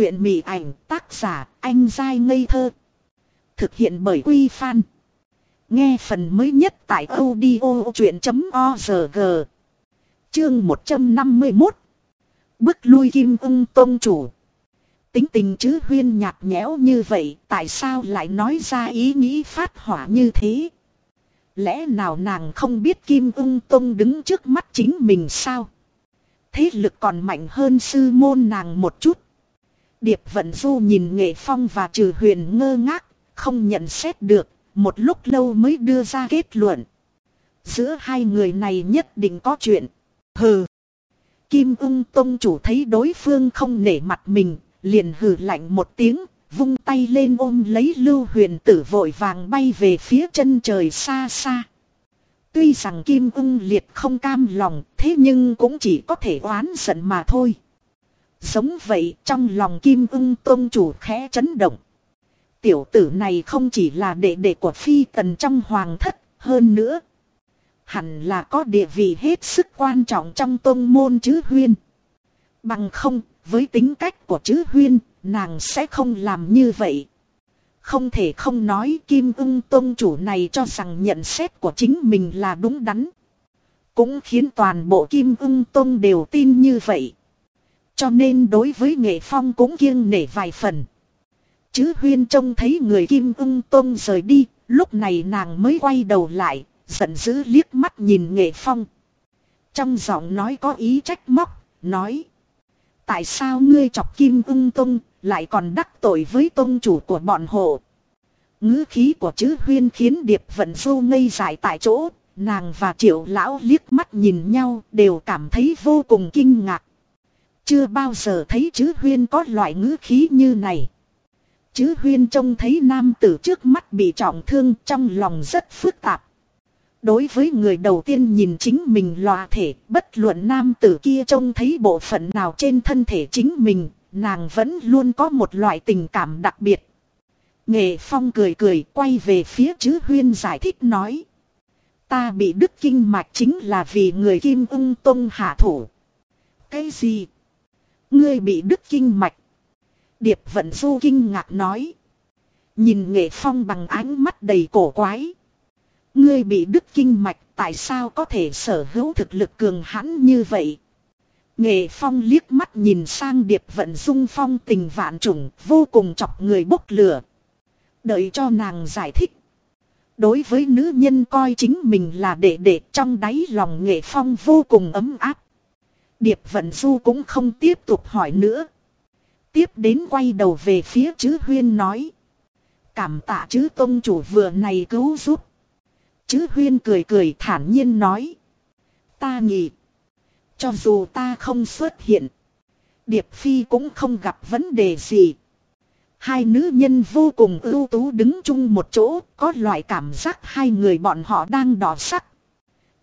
truyện mị ảnh, tác giả, anh dai ngây thơ. Thực hiện bởi Quy Phan. Nghe phần mới nhất tại audio chuyện.org. Chương 151. Bức lui kim ung tôn chủ. Tính tình chứ huyên nhạt nhẽo như vậy, tại sao lại nói ra ý nghĩ phát hỏa như thế? Lẽ nào nàng không biết kim ung tôn đứng trước mắt chính mình sao? Thế lực còn mạnh hơn sư môn nàng một chút. Điệp vận du nhìn nghệ phong và trừ huyền ngơ ngác, không nhận xét được, một lúc lâu mới đưa ra kết luận. Giữa hai người này nhất định có chuyện. Hừ. Kim ung tông chủ thấy đối phương không nể mặt mình, liền hừ lạnh một tiếng, vung tay lên ôm lấy lưu huyền tử vội vàng bay về phía chân trời xa xa. Tuy rằng Kim ung liệt không cam lòng, thế nhưng cũng chỉ có thể oán giận mà thôi. Giống vậy trong lòng Kim ung tôn chủ khẽ chấn động. Tiểu tử này không chỉ là đệ đệ của phi tần trong hoàng thất, hơn nữa. Hẳn là có địa vị hết sức quan trọng trong tôn môn chứ huyên. Bằng không, với tính cách của chữ huyên, nàng sẽ không làm như vậy. Không thể không nói Kim ưng tôn chủ này cho rằng nhận xét của chính mình là đúng đắn. Cũng khiến toàn bộ Kim ưng tôn đều tin như vậy. Cho nên đối với nghệ phong cũng kiêng nể vài phần. Chứ huyên trông thấy người Kim ưng tôn rời đi, lúc này nàng mới quay đầu lại, giận dữ liếc mắt nhìn nghệ phong. Trong giọng nói có ý trách móc, nói. Tại sao ngươi chọc Kim ưng tôn lại còn đắc tội với tôn chủ của bọn hộ. ngữ khí của chữ huyên khiến điệp vận du ngây dại tại chỗ, nàng và triệu lão liếc mắt nhìn nhau đều cảm thấy vô cùng kinh ngạc. Chưa bao giờ thấy chữ huyên có loại ngữ khí như này. Chữ huyên trông thấy nam tử trước mắt bị trọng thương trong lòng rất phức tạp. Đối với người đầu tiên nhìn chính mình loa thể, bất luận nam tử kia trông thấy bộ phận nào trên thân thể chính mình, nàng vẫn luôn có một loại tình cảm đặc biệt. Nghệ Phong cười cười quay về phía chữ huyên giải thích nói. Ta bị đức kinh mạch chính là vì người kim ung tông hạ thủ. Cái gì? Ngươi bị đứt kinh mạch. Điệp vận du kinh ngạc nói. Nhìn nghệ phong bằng ánh mắt đầy cổ quái. Ngươi bị đứt kinh mạch, tại sao có thể sở hữu thực lực cường hãn như vậy? Nghệ phong liếc mắt nhìn sang điệp vận dung phong tình vạn trùng, vô cùng chọc người bốc lửa. Đợi cho nàng giải thích. Đối với nữ nhân coi chính mình là đệ đệ, trong đáy lòng nghệ phong vô cùng ấm áp. Điệp vận du cũng không tiếp tục hỏi nữa. Tiếp đến quay đầu về phía Chứ huyên nói. Cảm tạ chứ tôn chủ vừa này cứu giúp. Chứ huyên cười cười thản nhiên nói. Ta nghĩ. Cho dù ta không xuất hiện. Điệp Phi cũng không gặp vấn đề gì. Hai nữ nhân vô cùng ưu tú đứng chung một chỗ, có loại cảm giác hai người bọn họ đang đỏ sắc.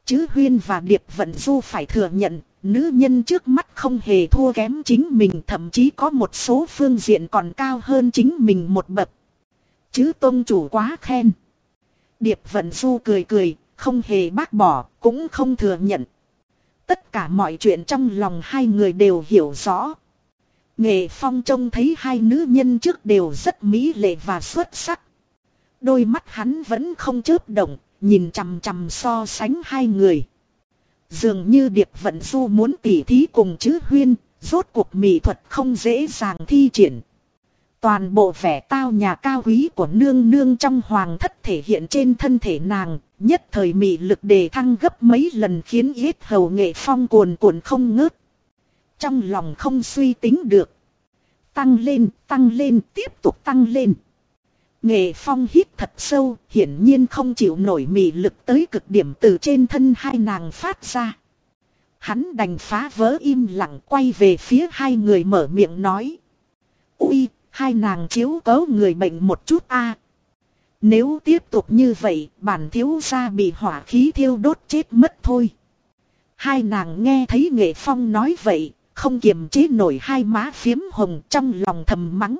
Chứ Huyên và Điệp Vận Du phải thừa nhận, nữ nhân trước mắt không hề thua kém chính mình thậm chí có một số phương diện còn cao hơn chính mình một bậc. Chứ tôn chủ quá khen. Điệp Vận Du cười cười, không hề bác bỏ, cũng không thừa nhận. Tất cả mọi chuyện trong lòng hai người đều hiểu rõ. Nghệ Phong trông thấy hai nữ nhân trước đều rất mỹ lệ và xuất sắc. Đôi mắt hắn vẫn không chớp động, nhìn chằm chằm so sánh hai người. Dường như Điệp Vận Du muốn tỉ thí cùng chữ huyên, rốt cuộc mỹ thuật không dễ dàng thi triển. Toàn bộ vẻ tao nhà cao quý của nương nương trong hoàng thất thể hiện trên thân thể nàng, nhất thời mị lực đề thăng gấp mấy lần khiến yết hầu nghệ phong cuồn cuộn không ngớt. Trong lòng không suy tính được. Tăng lên, tăng lên, tiếp tục tăng lên. Nghệ phong hít thật sâu, hiển nhiên không chịu nổi mị lực tới cực điểm từ trên thân hai nàng phát ra. Hắn đành phá vỡ im lặng quay về phía hai người mở miệng nói. Ui, hai nàng chiếu cấu người bệnh một chút a Nếu tiếp tục như vậy, bản thiếu gia bị hỏa khí thiêu đốt chết mất thôi. Hai nàng nghe thấy nghệ phong nói vậy, không kiềm chế nổi hai má phiếm hồng trong lòng thầm mắng.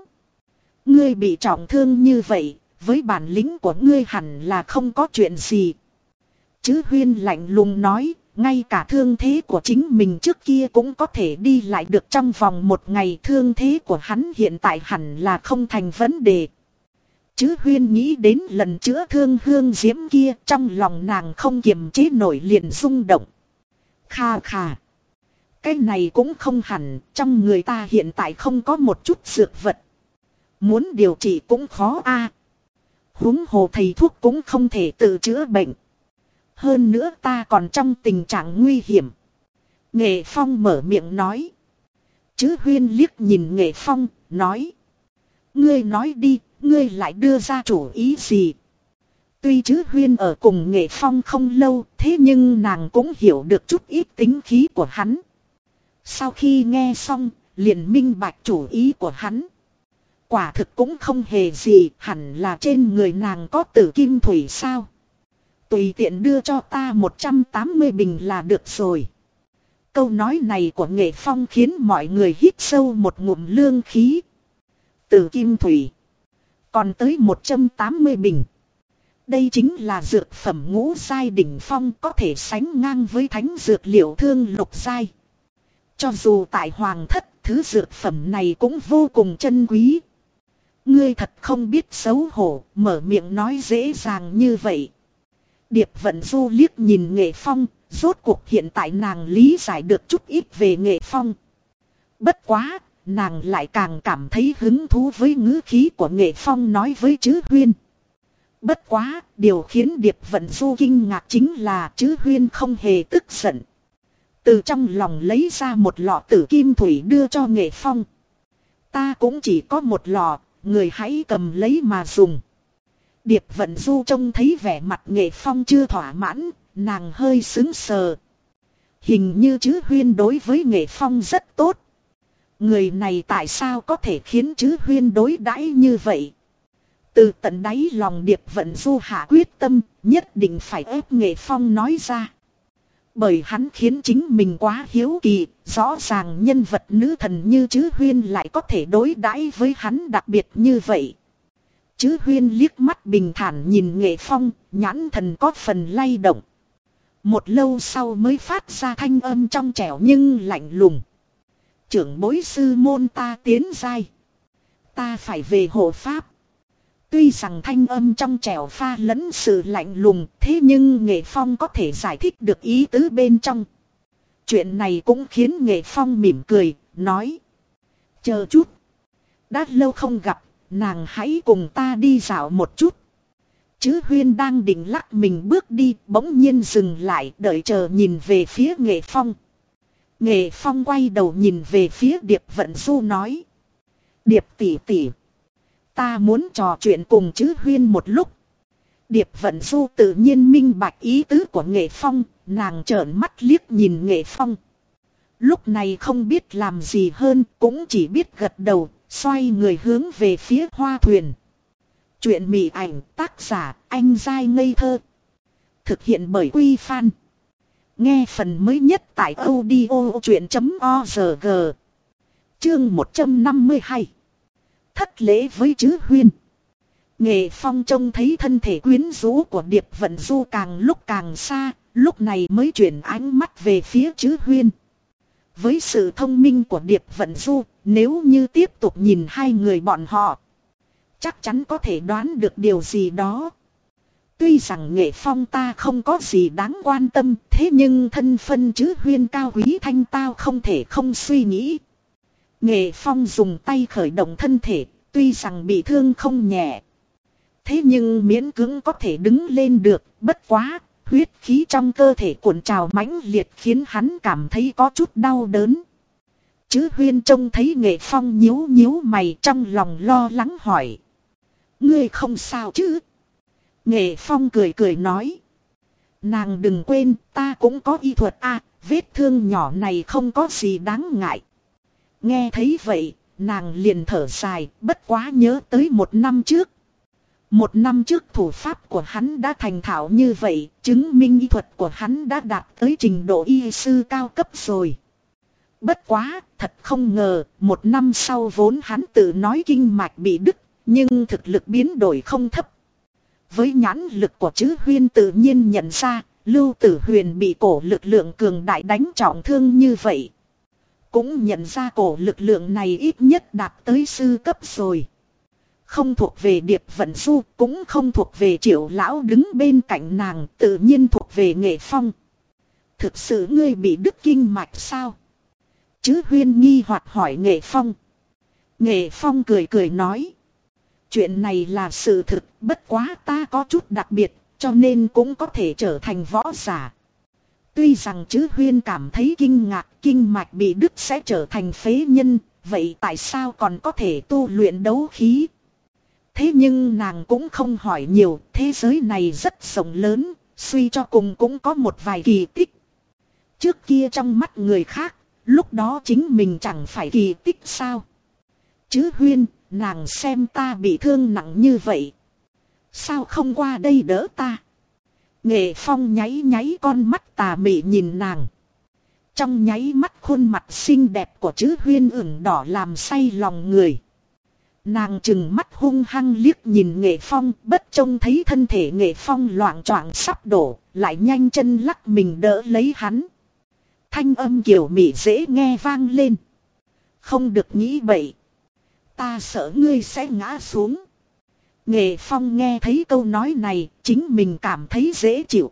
Ngươi bị trọng thương như vậy, với bản lĩnh của ngươi hẳn là không có chuyện gì. Chứ huyên lạnh lùng nói, ngay cả thương thế của chính mình trước kia cũng có thể đi lại được trong vòng một ngày thương thế của hắn hiện tại hẳn là không thành vấn đề. Chứ huyên nghĩ đến lần chữa thương hương diễm kia trong lòng nàng không kiềm chế nổi liền rung động. Kha kha. Cái này cũng không hẳn, trong người ta hiện tại không có một chút dược vật. Muốn điều trị cũng khó a. À. Hồ thầy thuốc cũng không thể tự chữa bệnh. Hơn nữa ta còn trong tình trạng nguy hiểm. Nghệ Phong mở miệng nói. Chứ huyên liếc nhìn Nghệ Phong, nói. Ngươi nói đi, ngươi lại đưa ra chủ ý gì? Tuy chứ huyên ở cùng Nghệ Phong không lâu, thế nhưng nàng cũng hiểu được chút ít tính khí của hắn. Sau khi nghe xong, liền minh bạch chủ ý của hắn. Quả thực cũng không hề gì, hẳn là trên người nàng có tử kim thủy sao. Tùy tiện đưa cho ta 180 bình là được rồi. Câu nói này của nghệ phong khiến mọi người hít sâu một ngụm lương khí. Tử kim thủy. Còn tới 180 bình. Đây chính là dược phẩm ngũ giai đỉnh phong có thể sánh ngang với thánh dược liệu thương lục giai. Cho dù tại hoàng thất, thứ dược phẩm này cũng vô cùng chân quý. Ngươi thật không biết xấu hổ, mở miệng nói dễ dàng như vậy. Điệp vận du liếc nhìn nghệ phong, rốt cuộc hiện tại nàng lý giải được chút ít về nghệ phong. Bất quá, nàng lại càng cảm thấy hứng thú với ngữ khí của nghệ phong nói với chữ huyên. Bất quá, điều khiến Điệp Vận Du kinh ngạc chính là chữ huyên không hề tức giận. Từ trong lòng lấy ra một lọ tử kim thủy đưa cho nghệ phong. Ta cũng chỉ có một lọ, người hãy cầm lấy mà dùng. Điệp vận du trông thấy vẻ mặt nghệ phong chưa thỏa mãn, nàng hơi xứng sờ. Hình như chứ huyên đối với nghệ phong rất tốt. Người này tại sao có thể khiến chứ huyên đối đãi như vậy? Từ tận đáy lòng điệp vận du hạ quyết tâm, nhất định phải ép nghệ phong nói ra. Bởi hắn khiến chính mình quá hiếu kỳ, rõ ràng nhân vật nữ thần như chứ huyên lại có thể đối đãi với hắn đặc biệt như vậy. Chứ huyên liếc mắt bình thản nhìn nghệ phong, nhãn thần có phần lay động. Một lâu sau mới phát ra thanh âm trong trẻo nhưng lạnh lùng. Trưởng bối sư môn ta tiến dai. Ta phải về hộ pháp. Tuy rằng thanh âm trong trẻo pha lẫn sự lạnh lùng, thế nhưng Nghệ Phong có thể giải thích được ý tứ bên trong. Chuyện này cũng khiến Nghệ Phong mỉm cười, nói. Chờ chút. Đã lâu không gặp, nàng hãy cùng ta đi dạo một chút. Chứ Huyên đang định lắc mình bước đi, bỗng nhiên dừng lại, đợi chờ nhìn về phía Nghệ Phong. Nghệ Phong quay đầu nhìn về phía Điệp Vận Du nói. Điệp tỷ tỷ. Ta muốn trò chuyện cùng chữ huyên một lúc. Điệp vận du tự nhiên minh bạch ý tứ của nghệ phong, nàng trợn mắt liếc nhìn nghệ phong. Lúc này không biết làm gì hơn, cũng chỉ biết gật đầu, xoay người hướng về phía hoa thuyền. Chuyện mị ảnh tác giả anh dai ngây thơ. Thực hiện bởi Quy Phan. Nghe phần mới nhất tại audio chuyện.org. Chương 152 thất lễ với chữ huyên. Nghệ phong trông thấy thân thể quyến rũ của điệp vận du càng lúc càng xa, lúc này mới chuyển ánh mắt về phía chữ huyên. Với sự thông minh của điệp vận du, nếu như tiếp tục nhìn hai người bọn họ, chắc chắn có thể đoán được điều gì đó. Tuy rằng nghệ phong ta không có gì đáng quan tâm, thế nhưng thân phân chữ huyên cao quý thanh tao không thể không suy nghĩ. Nghệ Phong dùng tay khởi động thân thể, tuy rằng bị thương không nhẹ. Thế nhưng miễn cưỡng có thể đứng lên được, bất quá, huyết khí trong cơ thể cuộn trào mãnh liệt khiến hắn cảm thấy có chút đau đớn. Chứ huyên trông thấy nghệ phong nhíu nhíu mày trong lòng lo lắng hỏi. Ngươi không sao chứ? Nghệ phong cười cười nói. Nàng đừng quên ta cũng có y thuật a vết thương nhỏ này không có gì đáng ngại. Nghe thấy vậy, nàng liền thở dài, bất quá nhớ tới một năm trước. Một năm trước thủ pháp của hắn đã thành thạo như vậy, chứng minh y thuật của hắn đã đạt tới trình độ y sư cao cấp rồi. Bất quá, thật không ngờ, một năm sau vốn hắn tự nói kinh mạch bị đứt, nhưng thực lực biến đổi không thấp. Với nhãn lực của chữ huyên tự nhiên nhận ra, Lưu Tử Huyền bị cổ lực lượng cường đại đánh trọng thương như vậy. Cũng nhận ra cổ lực lượng này ít nhất đạt tới sư cấp rồi. Không thuộc về Điệp Vận Du, cũng không thuộc về triệu lão đứng bên cạnh nàng, tự nhiên thuộc về nghệ phong. Thực sự ngươi bị đứt kinh mạch sao? Chứ huyên nghi hoặc hỏi nghệ phong. Nghệ phong cười cười nói. Chuyện này là sự thực, bất quá ta có chút đặc biệt, cho nên cũng có thể trở thành võ giả. Tuy rằng chứ huyên cảm thấy kinh ngạc kinh mạch bị đứt sẽ trở thành phế nhân, vậy tại sao còn có thể tu luyện đấu khí? Thế nhưng nàng cũng không hỏi nhiều, thế giới này rất rộng lớn, suy cho cùng cũng có một vài kỳ tích. Trước kia trong mắt người khác, lúc đó chính mình chẳng phải kỳ tích sao? Chứ huyên, nàng xem ta bị thương nặng như vậy. Sao không qua đây đỡ ta? Nghệ phong nháy nháy con mắt tà mị nhìn nàng. Trong nháy mắt khuôn mặt xinh đẹp của chữ huyên ửng đỏ làm say lòng người. Nàng chừng mắt hung hăng liếc nhìn nghệ phong bất trông thấy thân thể nghệ phong loạn choạng sắp đổ, lại nhanh chân lắc mình đỡ lấy hắn. Thanh âm kiểu mị dễ nghe vang lên. Không được nghĩ bậy. Ta sợ ngươi sẽ ngã xuống. Nghệ Phong nghe thấy câu nói này, chính mình cảm thấy dễ chịu.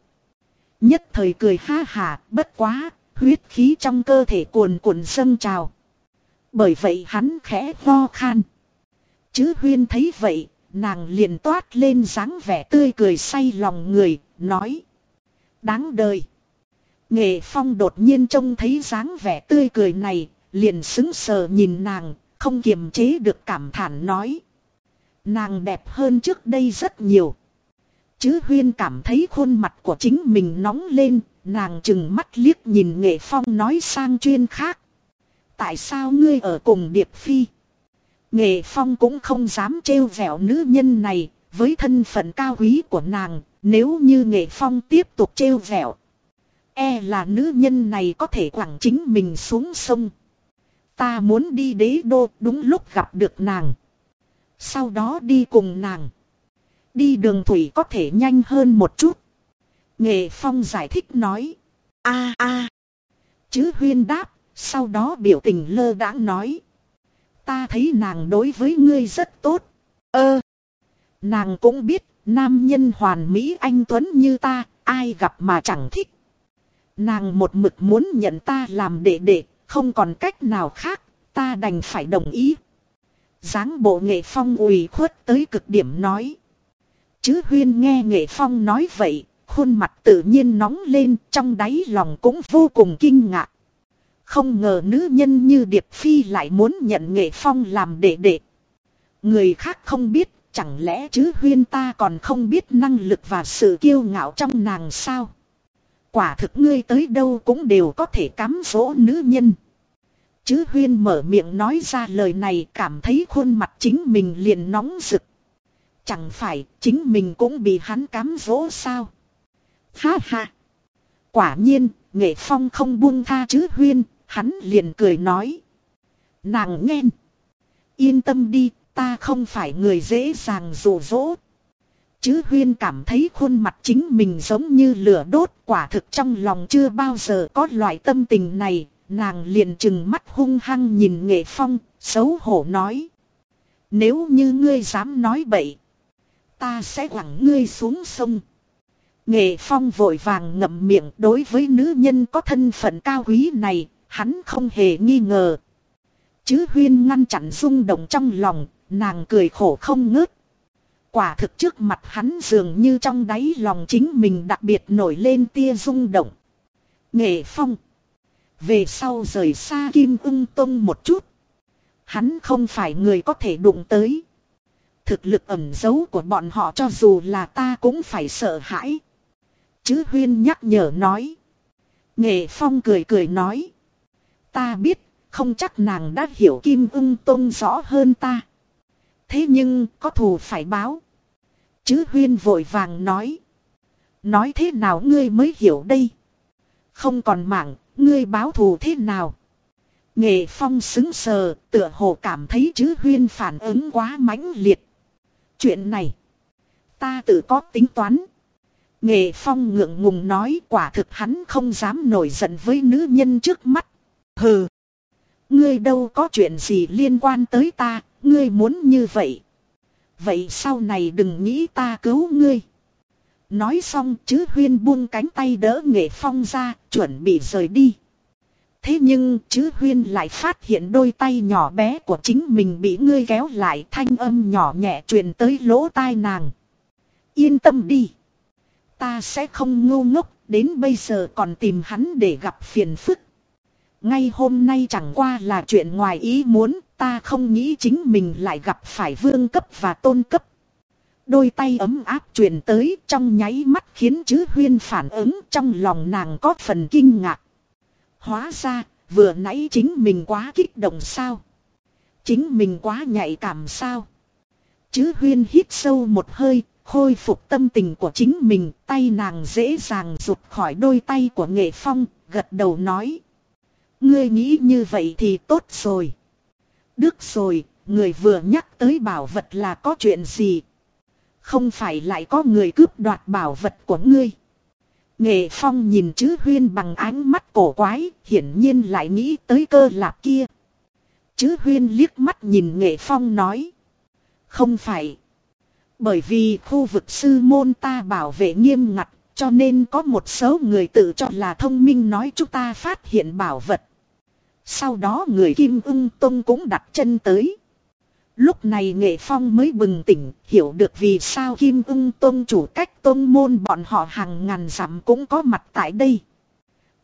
Nhất thời cười ha hà, bất quá, huyết khí trong cơ thể cuồn cuộn dâng trào. Bởi vậy hắn khẽ ho khan. Chứ huyên thấy vậy, nàng liền toát lên dáng vẻ tươi cười say lòng người, nói. Đáng đời. Nghệ Phong đột nhiên trông thấy dáng vẻ tươi cười này, liền xứng sờ nhìn nàng, không kiềm chế được cảm thản nói. Nàng đẹp hơn trước đây rất nhiều. Chứ huyên cảm thấy khuôn mặt của chính mình nóng lên, nàng chừng mắt liếc nhìn nghệ phong nói sang chuyên khác. Tại sao ngươi ở cùng Điệp Phi? Nghệ phong cũng không dám trêu vẻo nữ nhân này, với thân phận cao quý của nàng, nếu như nghệ phong tiếp tục trêu vẻo. E là nữ nhân này có thể quẳng chính mình xuống sông. Ta muốn đi đế đô đúng lúc gặp được nàng. Sau đó đi cùng nàng. Đi đường thủy có thể nhanh hơn một chút. Nghệ Phong giải thích nói. a a Chứ huyên đáp, sau đó biểu tình lơ đãng nói. Ta thấy nàng đối với ngươi rất tốt. Ơ. Nàng cũng biết, nam nhân hoàn mỹ anh Tuấn như ta, ai gặp mà chẳng thích. Nàng một mực muốn nhận ta làm đệ đệ, không còn cách nào khác, ta đành phải đồng ý dáng bộ nghệ phong ủy khuất tới cực điểm nói. Chứ huyên nghe nghệ phong nói vậy, khuôn mặt tự nhiên nóng lên trong đáy lòng cũng vô cùng kinh ngạc. Không ngờ nữ nhân như Điệp Phi lại muốn nhận nghệ phong làm đệ đệ. Người khác không biết, chẳng lẽ chứ huyên ta còn không biết năng lực và sự kiêu ngạo trong nàng sao? Quả thực ngươi tới đâu cũng đều có thể cắm dỗ nữ nhân. Chứ huyên mở miệng nói ra lời này cảm thấy khuôn mặt chính mình liền nóng rực. Chẳng phải chính mình cũng bị hắn cám dỗ sao. Ha ha. Quả nhiên, nghệ phong không buông tha chứ huyên, hắn liền cười nói. Nàng nghe. Yên tâm đi, ta không phải người dễ dàng rủ rỗ. Chứ huyên cảm thấy khuôn mặt chính mình giống như lửa đốt quả thực trong lòng chưa bao giờ có loại tâm tình này, Nàng liền chừng mắt hung hăng nhìn nghệ phong, xấu hổ nói. Nếu như ngươi dám nói bậy, ta sẽ quẳng ngươi xuống sông. Nghệ phong vội vàng ngậm miệng đối với nữ nhân có thân phận cao quý này, hắn không hề nghi ngờ. Chứ huyên ngăn chặn rung động trong lòng, nàng cười khổ không ngớt. Quả thực trước mặt hắn dường như trong đáy lòng chính mình đặc biệt nổi lên tia rung động. Nghệ phong. Về sau rời xa Kim ưng tông một chút. Hắn không phải người có thể đụng tới. Thực lực ẩn giấu của bọn họ cho dù là ta cũng phải sợ hãi. Chứ huyên nhắc nhở nói. Nghệ phong cười cười nói. Ta biết, không chắc nàng đã hiểu Kim ưng tông rõ hơn ta. Thế nhưng, có thù phải báo. Chứ huyên vội vàng nói. Nói thế nào ngươi mới hiểu đây? Không còn mạng, ngươi báo thù thế nào? Nghệ phong xứng sờ, tựa hồ cảm thấy chứ huyên phản ứng quá mãnh liệt. Chuyện này, ta tự có tính toán. Nghệ Phong ngượng ngùng nói quả thực hắn không dám nổi giận với nữ nhân trước mắt. Hừ. Ngươi đâu có chuyện gì liên quan tới ta, ngươi muốn như vậy. Vậy sau này đừng nghĩ ta cứu ngươi. Nói xong chứ huyên buông cánh tay đỡ nghệ phong ra, chuẩn bị rời đi. Thế nhưng chứ huyên lại phát hiện đôi tay nhỏ bé của chính mình bị ngươi kéo lại thanh âm nhỏ nhẹ truyền tới lỗ tai nàng. Yên tâm đi. Ta sẽ không ngu ngốc, đến bây giờ còn tìm hắn để gặp phiền phức. Ngay hôm nay chẳng qua là chuyện ngoài ý muốn, ta không nghĩ chính mình lại gặp phải vương cấp và tôn cấp. Đôi tay ấm áp truyền tới trong nháy mắt khiến chứ huyên phản ứng trong lòng nàng có phần kinh ngạc. Hóa ra, vừa nãy chính mình quá kích động sao? Chính mình quá nhạy cảm sao? Chứ huyên hít sâu một hơi, khôi phục tâm tình của chính mình, tay nàng dễ dàng rụt khỏi đôi tay của nghệ phong, gật đầu nói. Ngươi nghĩ như vậy thì tốt rồi. Được rồi, người vừa nhắc tới bảo vật là có chuyện gì? Không phải lại có người cướp đoạt bảo vật của ngươi. Nghệ Phong nhìn chữ huyên bằng ánh mắt cổ quái, hiển nhiên lại nghĩ tới cơ lạc kia. Chữ huyên liếc mắt nhìn Nghệ Phong nói. Không phải. Bởi vì khu vực sư môn ta bảo vệ nghiêm ngặt, cho nên có một số người tự cho là thông minh nói chúng ta phát hiện bảo vật. Sau đó người Kim ưng Tông cũng đặt chân tới. Lúc này Nghệ Phong mới bừng tỉnh, hiểu được vì sao Kim ưng tôn chủ cách tôn môn bọn họ hàng ngàn dặm cũng có mặt tại đây.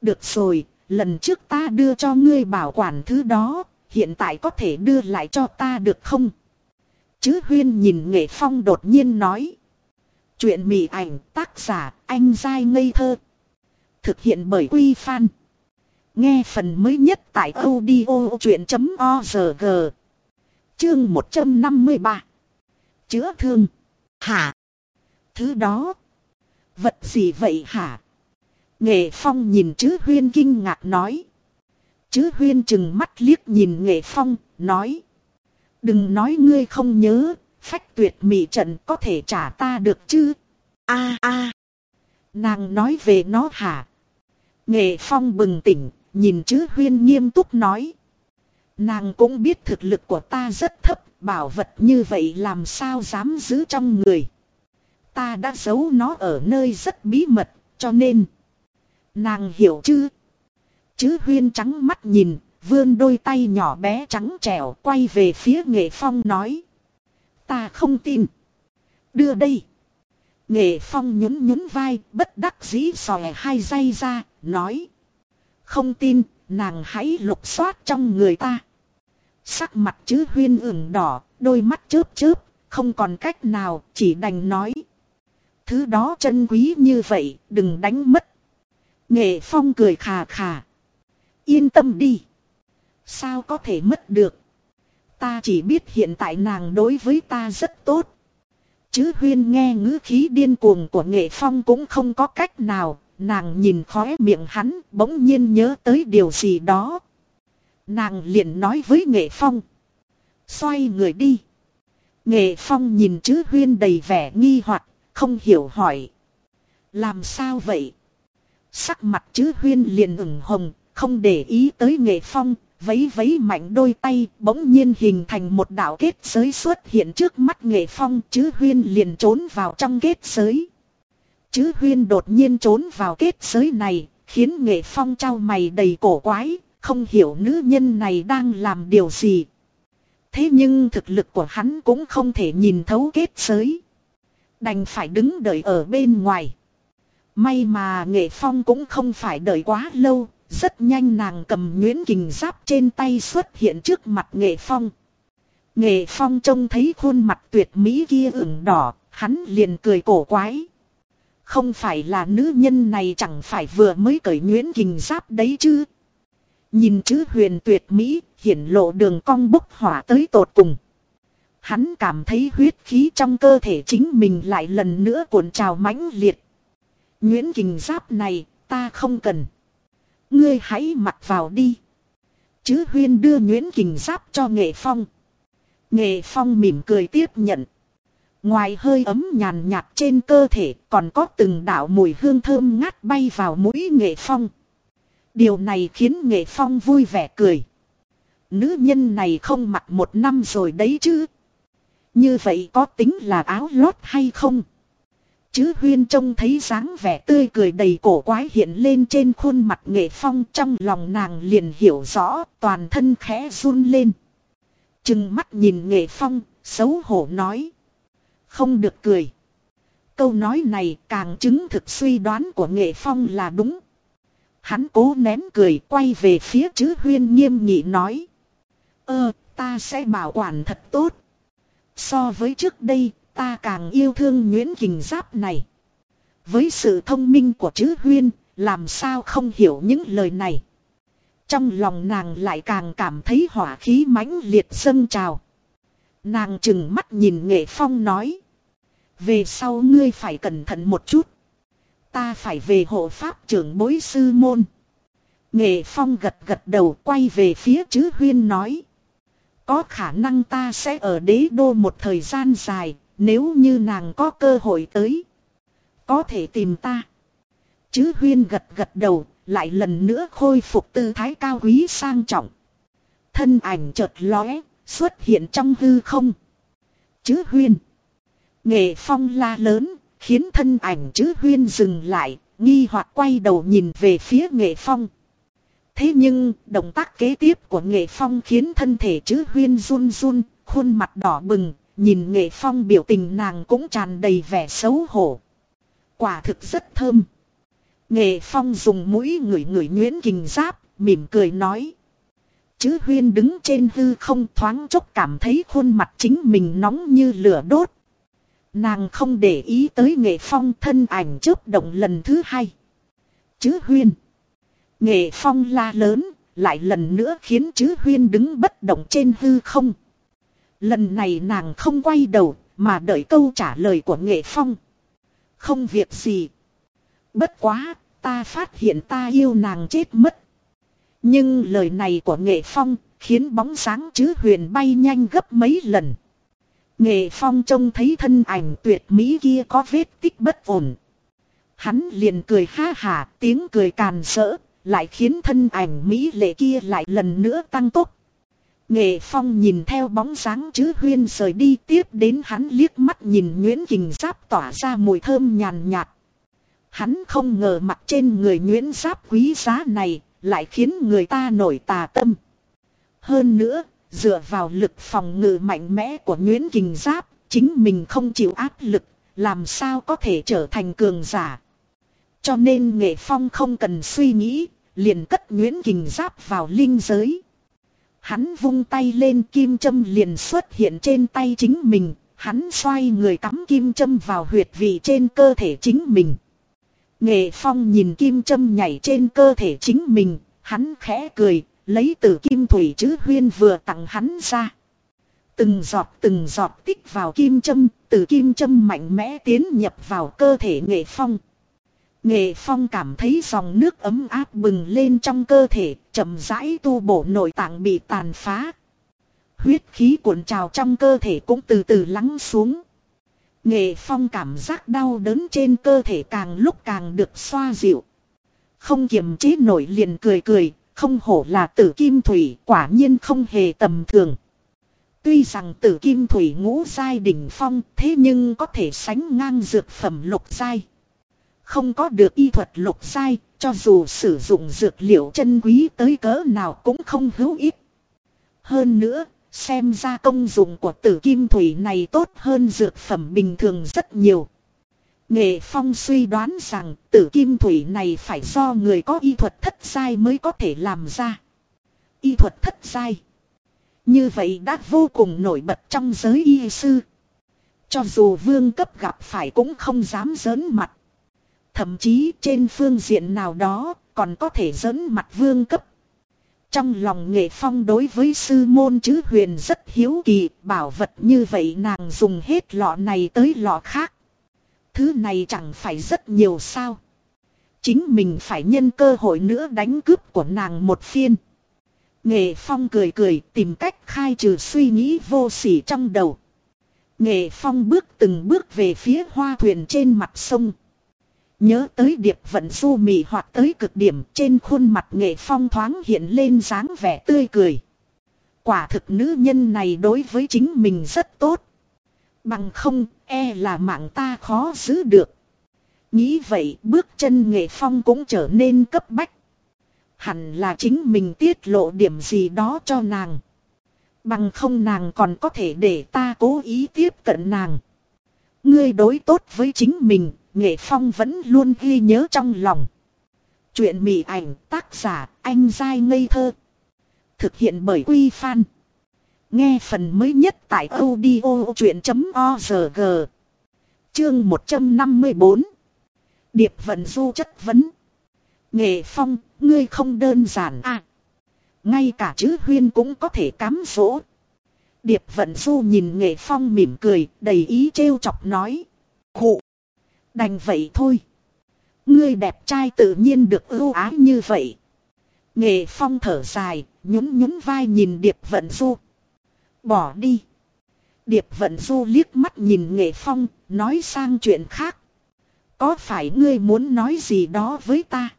Được rồi, lần trước ta đưa cho ngươi bảo quản thứ đó, hiện tại có thể đưa lại cho ta được không? Chứ huyên nhìn Nghệ Phong đột nhiên nói. Chuyện mị ảnh tác giả anh dai ngây thơ. Thực hiện bởi Quy Phan. Nghe phần mới nhất tại audio chuyện.org. Chương 153. Chữa thương. Hả? Thứ đó. Vật gì vậy hả? Nghệ Phong nhìn chữ huyên kinh ngạc nói. Chữ huyên chừng mắt liếc nhìn Nghệ Phong, nói. Đừng nói ngươi không nhớ, phách tuyệt mỹ trận có thể trả ta được chứ? a a Nàng nói về nó hả? Nghệ Phong bừng tỉnh, nhìn chữ huyên nghiêm túc nói. Nàng cũng biết thực lực của ta rất thấp, bảo vật như vậy làm sao dám giữ trong người. Ta đã giấu nó ở nơi rất bí mật, cho nên... Nàng hiểu chứ? Chứ huyên trắng mắt nhìn, vươn đôi tay nhỏ bé trắng trẻo quay về phía nghệ phong nói. Ta không tin. Đưa đây. Nghệ phong nhún nhún vai, bất đắc dĩ sòe hai dây ra, nói. Không tin, nàng hãy lục soát trong người ta. Sắc mặt chứ huyên ửng đỏ, đôi mắt chớp chớp, không còn cách nào, chỉ đành nói. Thứ đó chân quý như vậy, đừng đánh mất. Nghệ phong cười khà khà. Yên tâm đi. Sao có thể mất được. Ta chỉ biết hiện tại nàng đối với ta rất tốt. Chứ huyên nghe ngữ khí điên cuồng của nghệ phong cũng không có cách nào, Nàng nhìn khóe miệng hắn bỗng nhiên nhớ tới điều gì đó. Nàng liền nói với Nghệ Phong. Xoay người đi. Nghệ Phong nhìn chữ huyên đầy vẻ nghi hoặc không hiểu hỏi. Làm sao vậy? Sắc mặt chữ huyên liền ửng hồng, không để ý tới Nghệ Phong, vấy vấy mạnh đôi tay, bỗng nhiên hình thành một đạo kết giới xuất hiện trước mắt Nghệ Phong, chữ huyên liền trốn vào trong kết giới. Chứ huyên đột nhiên trốn vào kết giới này, khiến nghệ phong trao mày đầy cổ quái, không hiểu nữ nhân này đang làm điều gì. Thế nhưng thực lực của hắn cũng không thể nhìn thấu kết giới. Đành phải đứng đợi ở bên ngoài. May mà nghệ phong cũng không phải đợi quá lâu, rất nhanh nàng cầm nguyễn kình giáp trên tay xuất hiện trước mặt nghệ phong. Nghệ phong trông thấy khuôn mặt tuyệt mỹ kia ửng đỏ, hắn liền cười cổ quái. Không phải là nữ nhân này chẳng phải vừa mới cởi nguyễn kình giáp đấy chứ. Nhìn chữ huyền tuyệt mỹ, hiển lộ đường cong bốc hỏa tới tột cùng. Hắn cảm thấy huyết khí trong cơ thể chính mình lại lần nữa cuộn trào mãnh liệt. Nguyễn kình giáp này, ta không cần. Ngươi hãy mặc vào đi. Chữ huyên đưa Nguyễn kình giáp cho nghệ phong. Nghệ phong mỉm cười tiếp nhận. Ngoài hơi ấm nhàn nhạt trên cơ thể còn có từng đạo mùi hương thơm ngát bay vào mũi nghệ phong. Điều này khiến nghệ phong vui vẻ cười. Nữ nhân này không mặc một năm rồi đấy chứ. Như vậy có tính là áo lót hay không? Chứ huyên trông thấy dáng vẻ tươi cười đầy cổ quái hiện lên trên khuôn mặt nghệ phong trong lòng nàng liền hiểu rõ toàn thân khẽ run lên. Chừng mắt nhìn nghệ phong, xấu hổ nói. Không được cười. Câu nói này càng chứng thực suy đoán của nghệ phong là đúng. Hắn cố nén cười quay về phía chữ huyên nghiêm nghị nói. Ơ, ta sẽ bảo quản thật tốt. So với trước đây, ta càng yêu thương Nguyễn Kình Giáp này. Với sự thông minh của chữ huyên, làm sao không hiểu những lời này. Trong lòng nàng lại càng cảm thấy hỏa khí mãnh liệt dâng trào. Nàng chừng mắt nhìn nghệ phong nói. Về sau ngươi phải cẩn thận một chút. Ta phải về hộ pháp trưởng bối sư môn. Nghệ phong gật gật đầu quay về phía chữ huyên nói. Có khả năng ta sẽ ở đế đô một thời gian dài, nếu như nàng có cơ hội tới. Có thể tìm ta. Chứ huyên gật gật đầu, lại lần nữa khôi phục tư thái cao quý sang trọng. Thân ảnh chợt lóe, xuất hiện trong hư không. Chứ huyên. Nghệ phong la lớn, khiến thân ảnh chữ huyên dừng lại, nghi hoặc quay đầu nhìn về phía nghệ phong. Thế nhưng, động tác kế tiếp của nghệ phong khiến thân thể chữ huyên run run, khuôn mặt đỏ bừng, nhìn nghệ phong biểu tình nàng cũng tràn đầy vẻ xấu hổ. Quả thực rất thơm. Nghệ phong dùng mũi ngửi ngửi nguyễn kình giáp, mỉm cười nói. Chứ huyên đứng trên hư không thoáng chốc cảm thấy khuôn mặt chính mình nóng như lửa đốt. Nàng không để ý tới nghệ phong thân ảnh chớp động lần thứ hai. Chứ huyên. Nghệ phong la lớn, lại lần nữa khiến chứ huyên đứng bất động trên hư không. Lần này nàng không quay đầu, mà đợi câu trả lời của nghệ phong. Không việc gì. Bất quá, ta phát hiện ta yêu nàng chết mất. Nhưng lời này của nghệ phong, khiến bóng sáng chứ huyền bay nhanh gấp mấy lần. Nghệ phong trông thấy thân ảnh tuyệt mỹ kia có vết tích bất ổn. Hắn liền cười ha hà, tiếng cười càn rỡ, lại khiến thân ảnh mỹ lệ kia lại lần nữa tăng tốc. Nghệ Phong nhìn theo bóng dáng chứ huyên rời đi tiếp đến hắn liếc mắt nhìn Nguyễn Kình Giáp tỏa ra mùi thơm nhàn nhạt. Hắn không ngờ mặt trên người Nguyễn Giáp quý giá này lại khiến người ta nổi tà tâm. Hơn nữa, dựa vào lực phòng ngự mạnh mẽ của Nguyễn Kình Giáp, chính mình không chịu áp lực, làm sao có thể trở thành cường giả. Cho nên Nghệ Phong không cần suy nghĩ, liền cất Nguyễn Kình Giáp vào linh giới. Hắn vung tay lên kim châm liền xuất hiện trên tay chính mình, hắn xoay người cắm kim châm vào huyệt vị trên cơ thể chính mình. Nghệ Phong nhìn kim châm nhảy trên cơ thể chính mình, hắn khẽ cười, lấy từ kim thủy chữ huyên vừa tặng hắn ra. Từng giọt từng giọt tích vào kim châm, từ kim châm mạnh mẽ tiến nhập vào cơ thể Nghệ Phong. Nghệ Phong cảm thấy dòng nước ấm áp bừng lên trong cơ thể, chậm rãi tu bổ nội tạng bị tàn phá. Huyết khí cuộn trào trong cơ thể cũng từ từ lắng xuống. Nghệ Phong cảm giác đau đớn trên cơ thể càng lúc càng được xoa dịu. Không kiềm chế nổi liền cười cười, không hổ là tử kim thủy, quả nhiên không hề tầm thường. Tuy rằng tử kim thủy ngũ giai đỉnh phong, thế nhưng có thể sánh ngang dược phẩm lục giai. Không có được y thuật lục sai, cho dù sử dụng dược liệu chân quý tới cỡ nào cũng không hữu ích. Hơn nữa, xem ra công dụng của tử kim thủy này tốt hơn dược phẩm bình thường rất nhiều. Nghệ Phong suy đoán rằng tử kim thủy này phải do người có y thuật thất sai mới có thể làm ra. Y thuật thất sai. Như vậy đã vô cùng nổi bật trong giới y sư. Cho dù vương cấp gặp phải cũng không dám giỡn mặt. Thậm chí trên phương diện nào đó còn có thể giỡn mặt vương cấp. Trong lòng nghệ phong đối với sư môn chữ huyền rất hiếu kỳ, bảo vật như vậy nàng dùng hết lọ này tới lọ khác. Thứ này chẳng phải rất nhiều sao. Chính mình phải nhân cơ hội nữa đánh cướp của nàng một phiên. Nghệ phong cười cười tìm cách khai trừ suy nghĩ vô sỉ trong đầu. Nghệ Phong bước từng bước về phía hoa thuyền trên mặt sông. Nhớ tới điệp vận du mị hoạt tới cực điểm trên khuôn mặt Nghệ Phong thoáng hiện lên dáng vẻ tươi cười. Quả thực nữ nhân này đối với chính mình rất tốt. Bằng không, e là mạng ta khó giữ được. Nghĩ vậy bước chân Nghệ Phong cũng trở nên cấp bách. Hẳn là chính mình tiết lộ điểm gì đó cho nàng. Bằng không nàng còn có thể để ta cố ý tiếp cận nàng. Ngươi đối tốt với chính mình, nghệ phong vẫn luôn ghi nhớ trong lòng. Chuyện mị ảnh tác giả anh dai ngây thơ. Thực hiện bởi Quy Phan. Nghe phần mới nhất tại audio chuyện.org. Chương 154. Điệp vận du chất vấn. Nghệ phong, ngươi không đơn giản à. Ngay cả chữ huyên cũng có thể cám dỗ. Điệp vận du nhìn nghệ phong mỉm cười, đầy ý trêu chọc nói. Khụ. Đành vậy thôi. Ngươi đẹp trai tự nhiên được ưu ái như vậy. Nghệ phong thở dài, nhún nhún vai nhìn điệp vận du. Bỏ đi. Điệp vận du liếc mắt nhìn nghệ phong, nói sang chuyện khác. Có phải ngươi muốn nói gì đó với ta?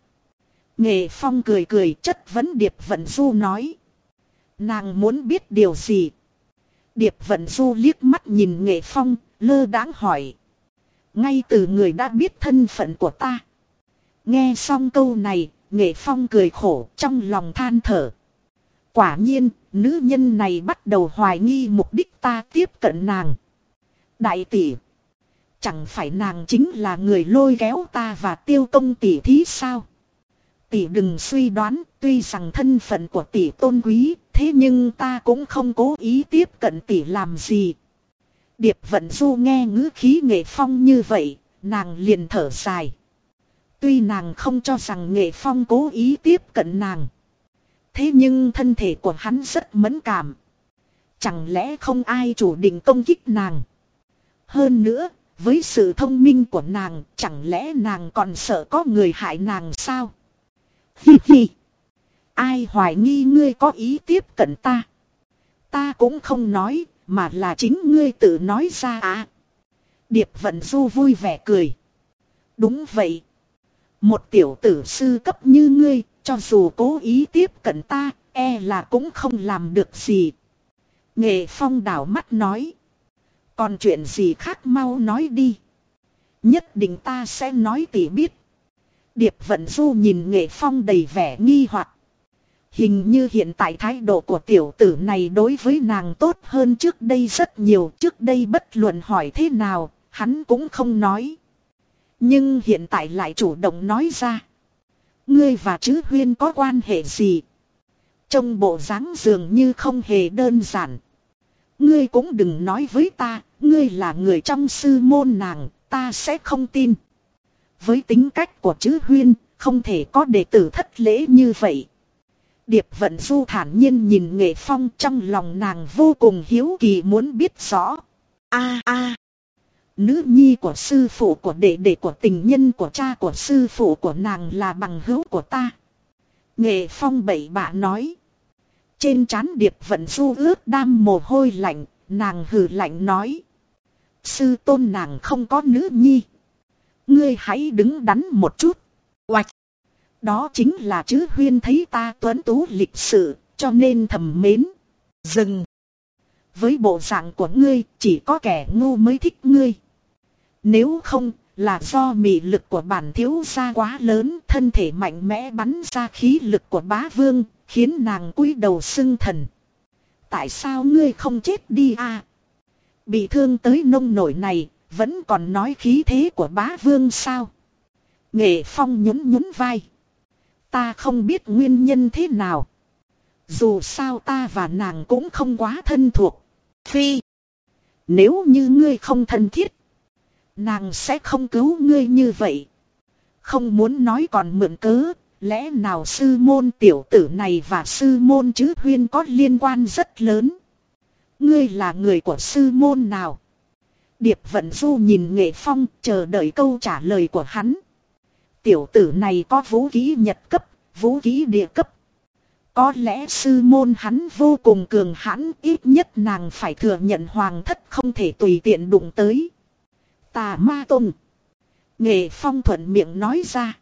Nghệ Phong cười cười chất vấn Điệp Vận Du nói. Nàng muốn biết điều gì? Điệp Vận Du liếc mắt nhìn Nghệ Phong, lơ đãng hỏi. Ngay từ người đã biết thân phận của ta. Nghe xong câu này, Nghệ Phong cười khổ trong lòng than thở. Quả nhiên, nữ nhân này bắt đầu hoài nghi mục đích ta tiếp cận nàng. Đại tỷ. Chẳng phải nàng chính là người lôi kéo ta và tiêu công tỷ thí sao? Tỷ đừng suy đoán, tuy rằng thân phận của tỷ tôn quý, thế nhưng ta cũng không cố ý tiếp cận tỷ làm gì. Điệp vận du nghe ngữ khí nghệ phong như vậy, nàng liền thở dài. Tuy nàng không cho rằng nghệ phong cố ý tiếp cận nàng. Thế nhưng thân thể của hắn rất mẫn cảm. Chẳng lẽ không ai chủ định công kích nàng. Hơn nữa, với sự thông minh của nàng, chẳng lẽ nàng còn sợ có người hại nàng sao? Hi hi. Ai hoài nghi ngươi có ý tiếp cận ta? Ta cũng không nói, mà là chính ngươi tự nói ra à. Điệp vận du vui vẻ cười. Đúng vậy. Một tiểu tử sư cấp như ngươi, cho dù cố ý tiếp cận ta, e là cũng không làm được gì. Nghệ phong đảo mắt nói. Còn chuyện gì khác mau nói đi. Nhất định ta sẽ nói tỉ biết. Điệp vận du nhìn nghệ phong đầy vẻ nghi hoặc Hình như hiện tại thái độ của tiểu tử này đối với nàng tốt hơn trước đây rất nhiều. Trước đây bất luận hỏi thế nào, hắn cũng không nói. Nhưng hiện tại lại chủ động nói ra. Ngươi và chữ huyên có quan hệ gì? Trong bộ dáng dường như không hề đơn giản. Ngươi cũng đừng nói với ta, ngươi là người trong sư môn nàng, ta sẽ không tin. Với tính cách của chữ huyên, không thể có đệ tử thất lễ như vậy. Điệp vận du thản nhiên nhìn nghệ phong trong lòng nàng vô cùng hiếu kỳ muốn biết rõ. a a Nữ nhi của sư phụ của đệ đệ của tình nhân của cha của sư phụ của nàng là bằng hữu của ta. Nghệ phong bậy bạ nói. Trên trán điệp vận du ướt đam mồ hôi lạnh, nàng hừ lạnh nói. Sư tôn nàng không có nữ nhi. Ngươi hãy đứng đắn một chút. Oạch. Đó chính là chữ huyên thấy ta tuấn tú lịch sự, cho nên thầm mến. Dừng. Với bộ dạng của ngươi, chỉ có kẻ ngu mới thích ngươi. Nếu không, là do mị lực của bản thiếu gia quá lớn, thân thể mạnh mẽ bắn ra khí lực của bá vương, khiến nàng cúi đầu xưng thần. Tại sao ngươi không chết đi à? Bị thương tới nông nổi này, vẫn còn nói khí thế của bá vương sao? Nghệ phong nhún nhún vai. Ta không biết nguyên nhân thế nào. Dù sao ta và nàng cũng không quá thân thuộc. Phi. Nếu như ngươi không thân thiết. Nàng sẽ không cứu ngươi như vậy. Không muốn nói còn mượn cớ. Lẽ nào sư môn tiểu tử này và sư môn chứ huyên có liên quan rất lớn. Ngươi là người của sư môn nào? Điệp vận du nhìn nghệ phong chờ đợi câu trả lời của hắn. Tiểu tử này có vũ khí nhật cấp, vũ khí địa cấp. Có lẽ sư môn hắn vô cùng cường hãn ít nhất nàng phải thừa nhận hoàng thất không thể tùy tiện đụng tới. Tà ma tôn. Nghệ phong thuận miệng nói ra.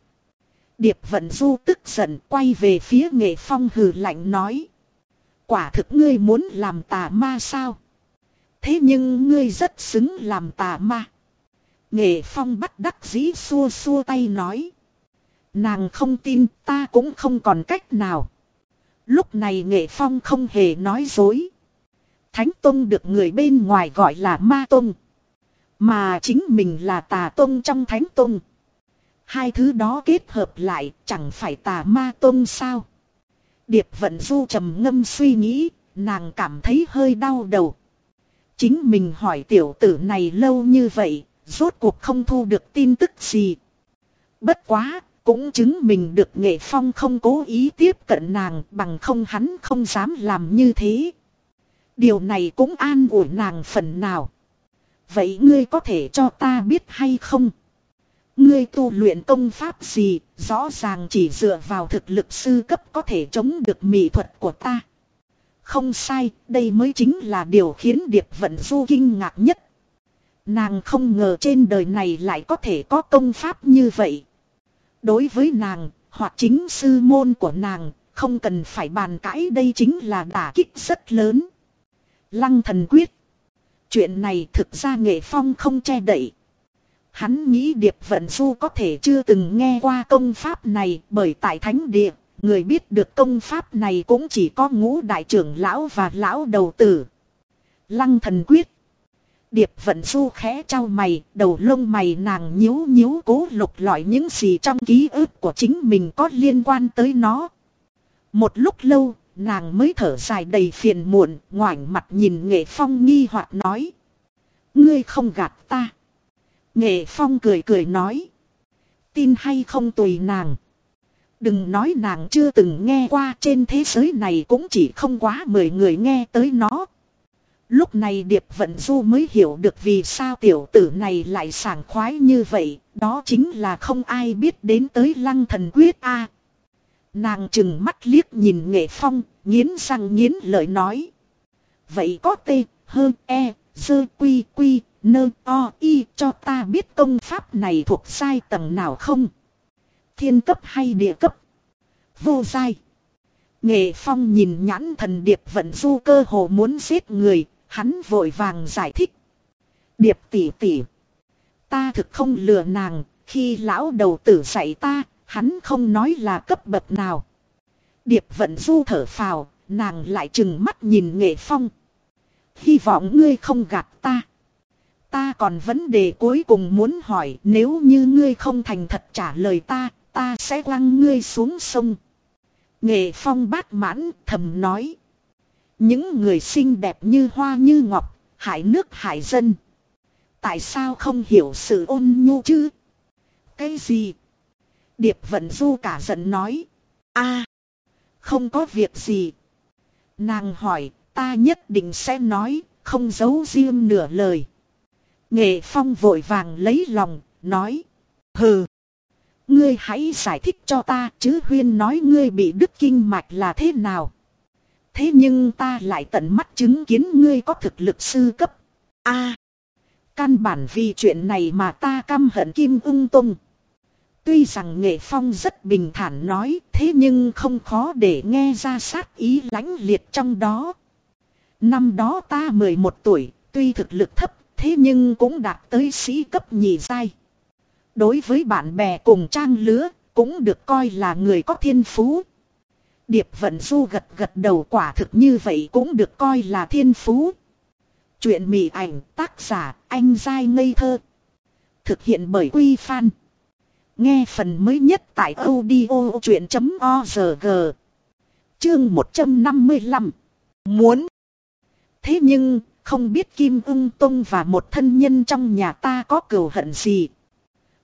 Điệp vận du tức giận quay về phía nghệ phong hừ lạnh nói. Quả thực ngươi muốn làm tà ma sao? Thế nhưng ngươi rất xứng làm tà ma. Nghệ phong bắt đắc dĩ xua xua tay nói. Nàng không tin, ta cũng không còn cách nào. Lúc này nghệ phong không hề nói dối. Thánh Tông được người bên ngoài gọi là Ma Tông. Mà chính mình là tà Tông trong Thánh Tông. Hai thứ đó kết hợp lại chẳng phải tà Ma Tông sao. Điệp vận du trầm ngâm suy nghĩ, nàng cảm thấy hơi đau đầu. Chính mình hỏi tiểu tử này lâu như vậy, rốt cuộc không thu được tin tức gì. Bất quá, cũng chứng mình được nghệ phong không cố ý tiếp cận nàng bằng không hắn không dám làm như thế. Điều này cũng an ủi nàng phần nào. Vậy ngươi có thể cho ta biết hay không? Ngươi tu luyện công pháp gì, rõ ràng chỉ dựa vào thực lực sư cấp có thể chống được mỹ thuật của ta. Không sai, đây mới chính là điều khiến Điệp Vận Du kinh ngạc nhất. Nàng không ngờ trên đời này lại có thể có công pháp như vậy. Đối với nàng, hoặc chính sư môn của nàng, không cần phải bàn cãi đây chính là đả kích rất lớn. Lăng thần quyết. Chuyện này thực ra nghệ phong không che đậy. Hắn nghĩ Điệp Vận Du có thể chưa từng nghe qua công pháp này bởi tại thánh địa, người biết được công pháp này cũng chỉ có ngũ đại trưởng lão và lão đầu tử. Lăng thần quyết. Điệp vận du khẽ trao mày, đầu lông mày nàng nhíu nhíu cố lục lọi những gì trong ký ức của chính mình có liên quan tới nó. Một lúc lâu, nàng mới thở dài đầy phiền muộn, ngoảnh mặt nhìn nghệ phong nghi hoặc nói. Ngươi không gạt ta. Nghệ phong cười cười nói. Tin hay không tùy nàng. Đừng nói nàng chưa từng nghe qua trên thế giới này cũng chỉ không quá mười người nghe tới nó. Lúc này Điệp Vận Du mới hiểu được vì sao tiểu tử này lại sảng khoái như vậy, đó chính là không ai biết đến tới lăng thần quyết a. Nàng chừng mắt liếc nhìn nghệ phong, nghiến răng nghiến lời nói. Vậy có tê, hơn e, dơ quy quy, nơ o y cho ta biết công pháp này thuộc sai tầng nào không? Thiên cấp hay địa cấp? Vô sai. Nghệ phong nhìn nhãn thần điệp vận du cơ hồ muốn giết người, Hắn vội vàng giải thích. Điệp tỷ tỷ. Ta thực không lừa nàng, khi lão đầu tử dạy ta, hắn không nói là cấp bậc nào. Điệp vận du thở phào, nàng lại chừng mắt nhìn nghệ phong. Hy vọng ngươi không gạt ta. Ta còn vấn đề cuối cùng muốn hỏi nếu như ngươi không thành thật trả lời ta, ta sẽ lăng ngươi xuống sông. Nghệ phong bát mãn thầm nói. Những người xinh đẹp như hoa như ngọc, hải nước hải dân. Tại sao không hiểu sự ôn nhu chứ? Cái gì? Điệp vận du cả giận nói. a không có việc gì. Nàng hỏi, ta nhất định sẽ nói, không giấu riêng nửa lời. Nghệ phong vội vàng lấy lòng, nói. Hừ. Ngươi hãy giải thích cho ta chứ huyên nói ngươi bị đứt kinh mạch là thế nào. Thế nhưng ta lại tận mắt chứng kiến ngươi có thực lực sư cấp. a Căn bản vì chuyện này mà ta căm hận Kim ung tung. Tuy rằng nghệ phong rất bình thản nói thế nhưng không khó để nghe ra sát ý lãnh liệt trong đó. Năm đó ta 11 tuổi, tuy thực lực thấp thế nhưng cũng đạt tới sĩ cấp nhì giai. Đối với bạn bè cùng trang lứa, cũng được coi là người có thiên phú. Điệp vận du gật gật đầu quả thực như vậy cũng được coi là thiên phú. Chuyện mị ảnh tác giả anh dai ngây thơ. Thực hiện bởi Quy Phan. Nghe phần mới nhất tại audio.org Chương 155. Muốn. Thế nhưng, không biết Kim ưng Tông và một thân nhân trong nhà ta có cừu hận gì.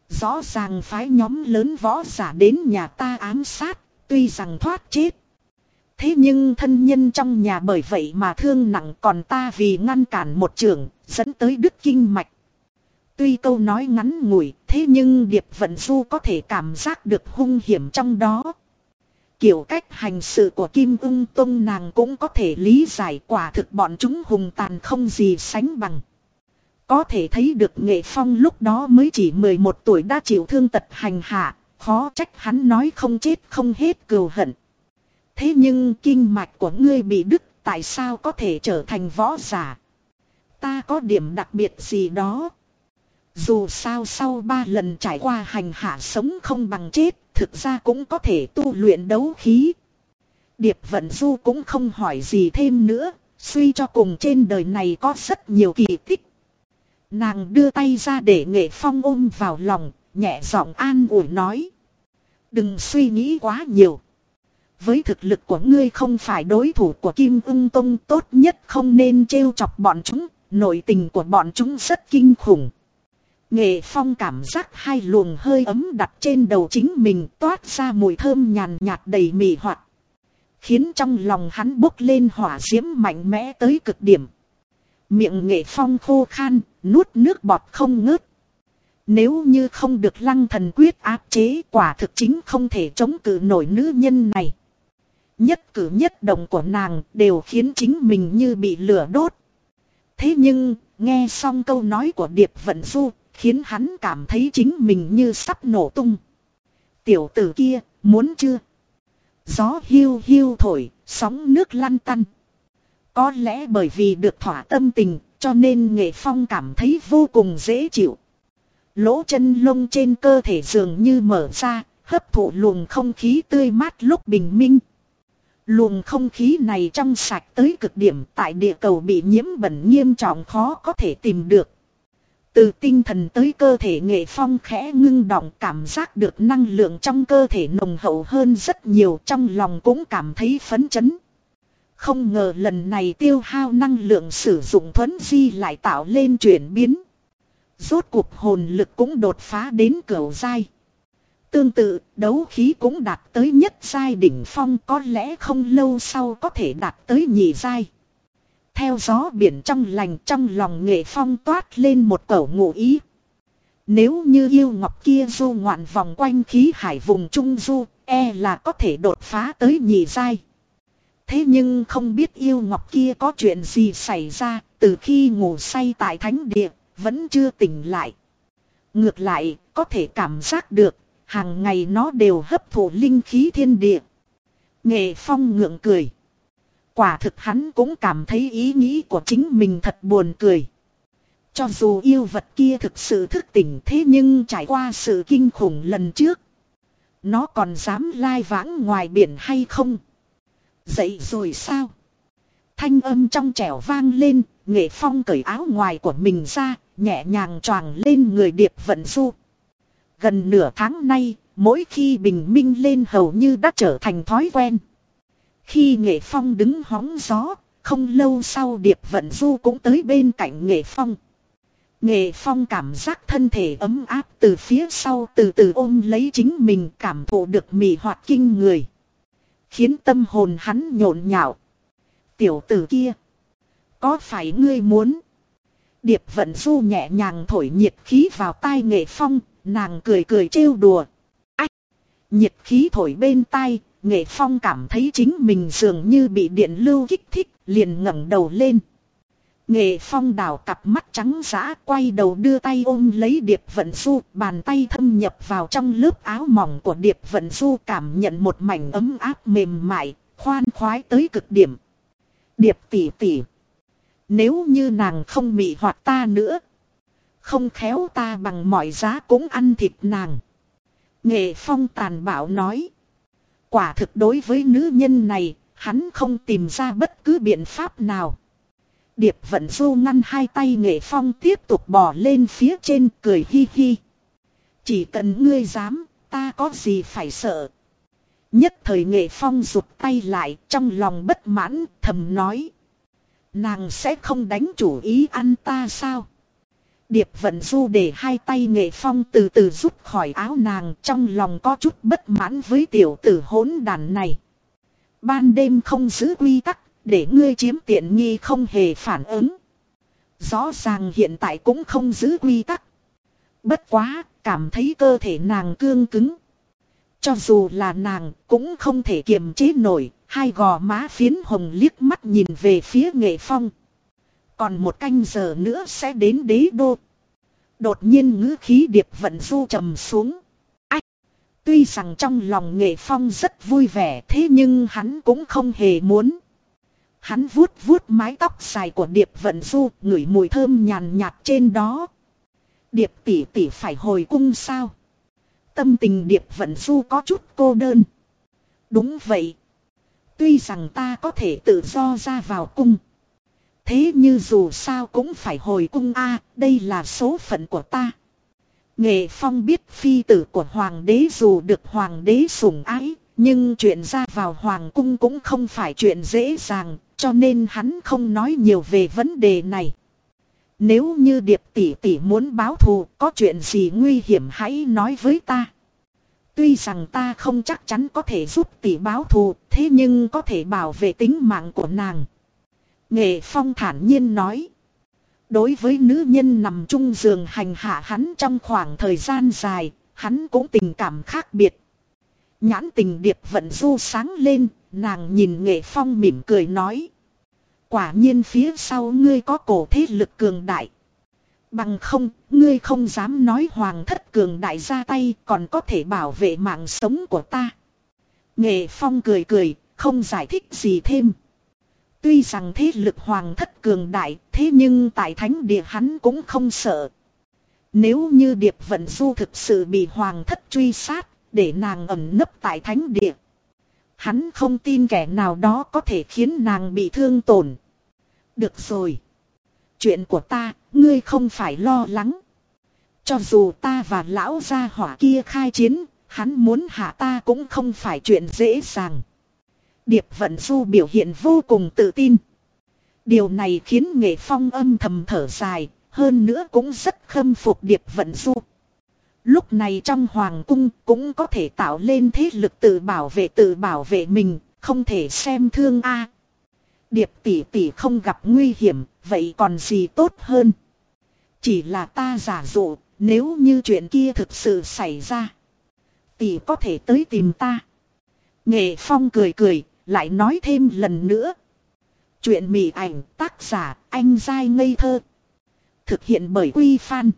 Rõ ràng phái nhóm lớn võ giả đến nhà ta ám sát, Tuy rằng thoát chết. Thế nhưng thân nhân trong nhà bởi vậy mà thương nặng còn ta vì ngăn cản một trường, dẫn tới đứt kinh mạch. Tuy câu nói ngắn ngủi, thế nhưng Điệp Vận Du có thể cảm giác được hung hiểm trong đó. Kiểu cách hành sự của Kim ung tông nàng cũng có thể lý giải quả thực bọn chúng hùng tàn không gì sánh bằng. Có thể thấy được nghệ phong lúc đó mới chỉ 11 tuổi đã chịu thương tật hành hạ, khó trách hắn nói không chết không hết cừu hận. Thế nhưng kinh mạch của ngươi bị đứt tại sao có thể trở thành võ giả? Ta có điểm đặc biệt gì đó? Dù sao sau ba lần trải qua hành hạ sống không bằng chết, thực ra cũng có thể tu luyện đấu khí. Điệp Vận Du cũng không hỏi gì thêm nữa, suy cho cùng trên đời này có rất nhiều kỳ tích. Nàng đưa tay ra để nghệ phong ôm vào lòng, nhẹ giọng an ủi nói. Đừng suy nghĩ quá nhiều. Với thực lực của ngươi không phải đối thủ của Kim ưng Tông tốt nhất không nên trêu chọc bọn chúng, nội tình của bọn chúng rất kinh khủng. Nghệ phong cảm giác hai luồng hơi ấm đặt trên đầu chính mình toát ra mùi thơm nhàn nhạt đầy mị hoạt. Khiến trong lòng hắn bốc lên hỏa diễm mạnh mẽ tới cực điểm. Miệng nghệ phong khô khan, nuốt nước bọt không ngớt. Nếu như không được lăng thần quyết áp chế quả thực chính không thể chống cự nổi nữ nhân này. Nhất cử nhất động của nàng đều khiến chính mình như bị lửa đốt. Thế nhưng, nghe xong câu nói của Điệp Vận Du, khiến hắn cảm thấy chính mình như sắp nổ tung. Tiểu tử kia, muốn chưa? Gió hiu hiu thổi, sóng nước lăn tăn. Có lẽ bởi vì được thỏa tâm tình, cho nên nghệ phong cảm thấy vô cùng dễ chịu. Lỗ chân lông trên cơ thể dường như mở ra, hấp thụ luồng không khí tươi mát lúc bình minh. Luồng không khí này trong sạch tới cực điểm tại địa cầu bị nhiễm bẩn nghiêm trọng khó có thể tìm được. Từ tinh thần tới cơ thể nghệ phong khẽ ngưng động cảm giác được năng lượng trong cơ thể nồng hậu hơn rất nhiều trong lòng cũng cảm thấy phấn chấn. Không ngờ lần này tiêu hao năng lượng sử dụng thuấn di lại tạo lên chuyển biến. Rốt cuộc hồn lực cũng đột phá đến cửa dai. Tương tự, đấu khí cũng đạt tới nhất giai đỉnh phong có lẽ không lâu sau có thể đạt tới nhị giai. Theo gió biển trong lành trong lòng nghệ phong toát lên một cẩu ngụ ý. Nếu như yêu ngọc kia du ngoạn vòng quanh khí hải vùng trung du, e là có thể đột phá tới nhị giai. Thế nhưng không biết yêu ngọc kia có chuyện gì xảy ra, từ khi ngủ say tại thánh địa, vẫn chưa tỉnh lại. Ngược lại, có thể cảm giác được, hàng ngày nó đều hấp thụ linh khí thiên địa. Nghệ phong ngượng cười. Quả thực hắn cũng cảm thấy ý nghĩ của chính mình thật buồn cười. Cho dù yêu vật kia thực sự thức tỉnh thế nhưng trải qua sự kinh khủng lần trước. Nó còn dám lai vãng ngoài biển hay không? Dậy rồi sao? Thanh âm trong trẻo vang lên, nghệ phong cởi áo ngoài của mình ra, nhẹ nhàng choàng lên người điệp vận du. Gần nửa tháng nay, mỗi khi bình minh lên hầu như đã trở thành thói quen. Khi nghệ phong đứng hóng gió, không lâu sau điệp vận du cũng tới bên cạnh nghệ phong. Nghệ phong cảm giác thân thể ấm áp từ phía sau từ từ ôm lấy chính mình cảm thụ được mị hoạt kinh người. Khiến tâm hồn hắn nhộn nhạo. Tiểu tử kia. Có phải ngươi muốn? Điệp vận du nhẹ nhàng thổi nhiệt khí vào tai nghệ phong, nàng cười cười trêu đùa. Ách! Nhiệt khí thổi bên tai, nghệ phong cảm thấy chính mình dường như bị điện lưu kích thích, liền ngẩng đầu lên. Nghệ phong đảo cặp mắt trắng giã quay đầu đưa tay ôm lấy điệp vận du, bàn tay thâm nhập vào trong lớp áo mỏng của điệp vận du cảm nhận một mảnh ấm áp mềm mại, khoan khoái tới cực điểm. Điệp tỉ tỉ. Nếu như nàng không mị hoạt ta nữa. Không khéo ta bằng mọi giá cũng ăn thịt nàng. Nghệ phong tàn bạo nói. Quả thực đối với nữ nhân này, hắn không tìm ra bất cứ biện pháp nào. Điệp vận du ngăn hai tay nghệ phong tiếp tục bỏ lên phía trên cười hi hi. Chỉ cần ngươi dám, ta có gì phải sợ. Nhất thời nghệ phong rụt tay lại trong lòng bất mãn thầm nói. Nàng sẽ không đánh chủ ý ăn ta sao? Điệp vận du để hai tay nghệ phong từ từ rút khỏi áo nàng trong lòng có chút bất mãn với tiểu tử hỗn đàn này. Ban đêm không giữ quy tắc, để ngươi chiếm tiện nghi không hề phản ứng. Rõ ràng hiện tại cũng không giữ quy tắc. Bất quá, cảm thấy cơ thể nàng cương cứng. Cho dù là nàng cũng không thể kiềm chế nổi, hai gò má phiến hồng liếc mắt nhìn về phía nghệ phong. Còn một canh giờ nữa sẽ đến đế đô. Đột nhiên ngữ khí điệp vận du trầm xuống. Ách! Tuy rằng trong lòng nghệ phong rất vui vẻ, thế nhưng hắn cũng không hề muốn. Hắn vuốt vuốt mái tóc dài của điệp vận du, ngửi mùi thơm nhàn nhạt trên đó. Điệp tỷ tỷ phải hồi cung sao? Tâm tình điệp vận du có chút cô đơn. Đúng vậy. Tuy rằng ta có thể tự do ra vào cung. Thế như dù sao cũng phải hồi cung a đây là số phận của ta. Nghệ Phong biết phi tử của hoàng đế dù được hoàng đế sủng ái, nhưng chuyện ra vào hoàng cung cũng không phải chuyện dễ dàng, cho nên hắn không nói nhiều về vấn đề này. Nếu như điệp tỷ tỷ muốn báo thù, có chuyện gì nguy hiểm hãy nói với ta. Tuy rằng ta không chắc chắn có thể giúp tỷ báo thù, thế nhưng có thể bảo vệ tính mạng của nàng. Nghệ Phong thản nhiên nói. Đối với nữ nhân nằm chung giường hành hạ hắn trong khoảng thời gian dài, hắn cũng tình cảm khác biệt. Nhãn tình điệp vận du sáng lên, nàng nhìn Nghệ Phong mỉm cười nói. Quả nhiên phía sau ngươi có cổ thế lực cường đại. Bằng không, ngươi không dám nói hoàng thất cường đại ra tay còn có thể bảo vệ mạng sống của ta. Nghệ Phong cười cười, không giải thích gì thêm. Tuy rằng thế lực hoàng thất cường đại, thế nhưng tại thánh địa hắn cũng không sợ. Nếu như Điệp Vận Du thực sự bị hoàng thất truy sát, để nàng ẩn nấp tại thánh địa. Hắn không tin kẻ nào đó có thể khiến nàng bị thương tổn. Được rồi. Chuyện của ta, ngươi không phải lo lắng. Cho dù ta và lão gia hỏa kia khai chiến, hắn muốn hạ ta cũng không phải chuyện dễ dàng. Điệp Vận Du biểu hiện vô cùng tự tin. Điều này khiến nghệ phong âm thầm thở dài, hơn nữa cũng rất khâm phục Điệp Vận Du. Lúc này trong hoàng cung cũng có thể tạo lên thế lực tự bảo vệ tự bảo vệ mình, không thể xem thương a. Điệp tỷ tỷ không gặp nguy hiểm, vậy còn gì tốt hơn? Chỉ là ta giả dụ, nếu như chuyện kia thực sự xảy ra, tỷ có thể tới tìm ta. Nghệ Phong cười cười, lại nói thêm lần nữa. Chuyện mị ảnh tác giả anh dai ngây thơ. Thực hiện bởi Quy Phan.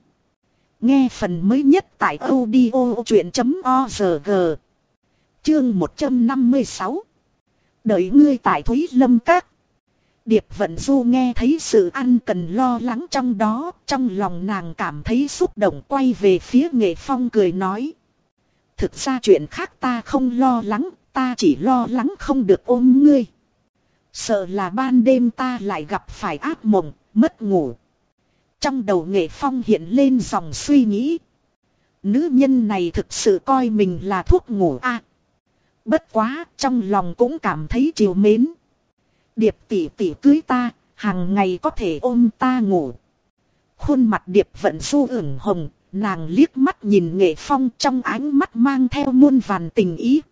Nghe phần mới nhất tại audio chuyện.org. Chương 156. Đợi ngươi tại Thúy Lâm Các. Điệp Vận Du nghe thấy sự ăn cần lo lắng trong đó, trong lòng nàng cảm thấy xúc động quay về phía nghệ phong cười nói. Thực ra chuyện khác ta không lo lắng, ta chỉ lo lắng không được ôm ngươi. Sợ là ban đêm ta lại gặp phải ác mộng, mất ngủ. Trong đầu nghệ phong hiện lên dòng suy nghĩ. Nữ nhân này thực sự coi mình là thuốc ngủ a. bất quá, trong lòng cũng cảm thấy chiều mến. Điệp tỷ tỷ cưới ta, hàng ngày có thể ôm ta ngủ. Khuôn mặt điệp vẫn su ửng hồng, nàng liếc mắt nhìn nghệ phong trong ánh mắt mang theo muôn vàn tình ý.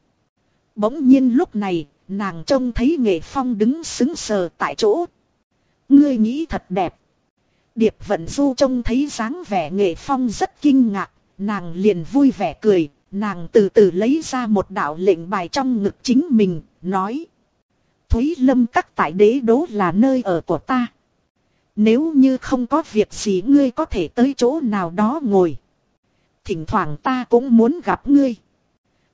Bỗng nhiên lúc này, nàng trông thấy nghệ phong đứng xứng sờ tại chỗ. Ngươi nghĩ thật đẹp. Điệp vận du trông thấy dáng vẻ nghệ phong rất kinh ngạc, nàng liền vui vẻ cười, nàng từ từ lấy ra một đạo lệnh bài trong ngực chính mình, nói. Thúy lâm các tại đế đố là nơi ở của ta. Nếu như không có việc gì ngươi có thể tới chỗ nào đó ngồi. Thỉnh thoảng ta cũng muốn gặp ngươi.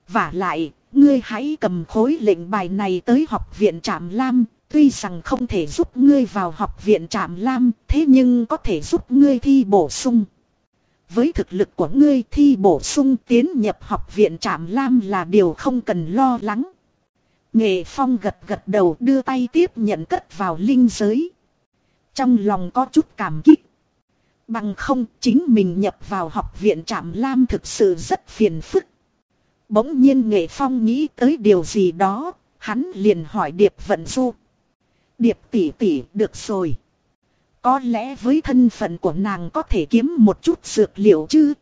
Và lại, ngươi hãy cầm khối lệnh bài này tới học viện Trạm Lam, tuy rằng không thể giúp ngươi vào học viện Trạm Lam, thế nhưng có thể giúp ngươi thi bổ sung. Với thực lực của ngươi thi bổ sung tiến nhập học viện Trạm Lam là điều không cần lo lắng. Nghệ Phong gật gật đầu đưa tay tiếp nhận cất vào linh giới. Trong lòng có chút cảm kích. Bằng không chính mình nhập vào học viện Trạm Lam thực sự rất phiền phức. Bỗng nhiên Nghệ Phong nghĩ tới điều gì đó, hắn liền hỏi Điệp Vận Du. Điệp tỷ tỷ được rồi. Có lẽ với thân phận của nàng có thể kiếm một chút dược liệu chứ.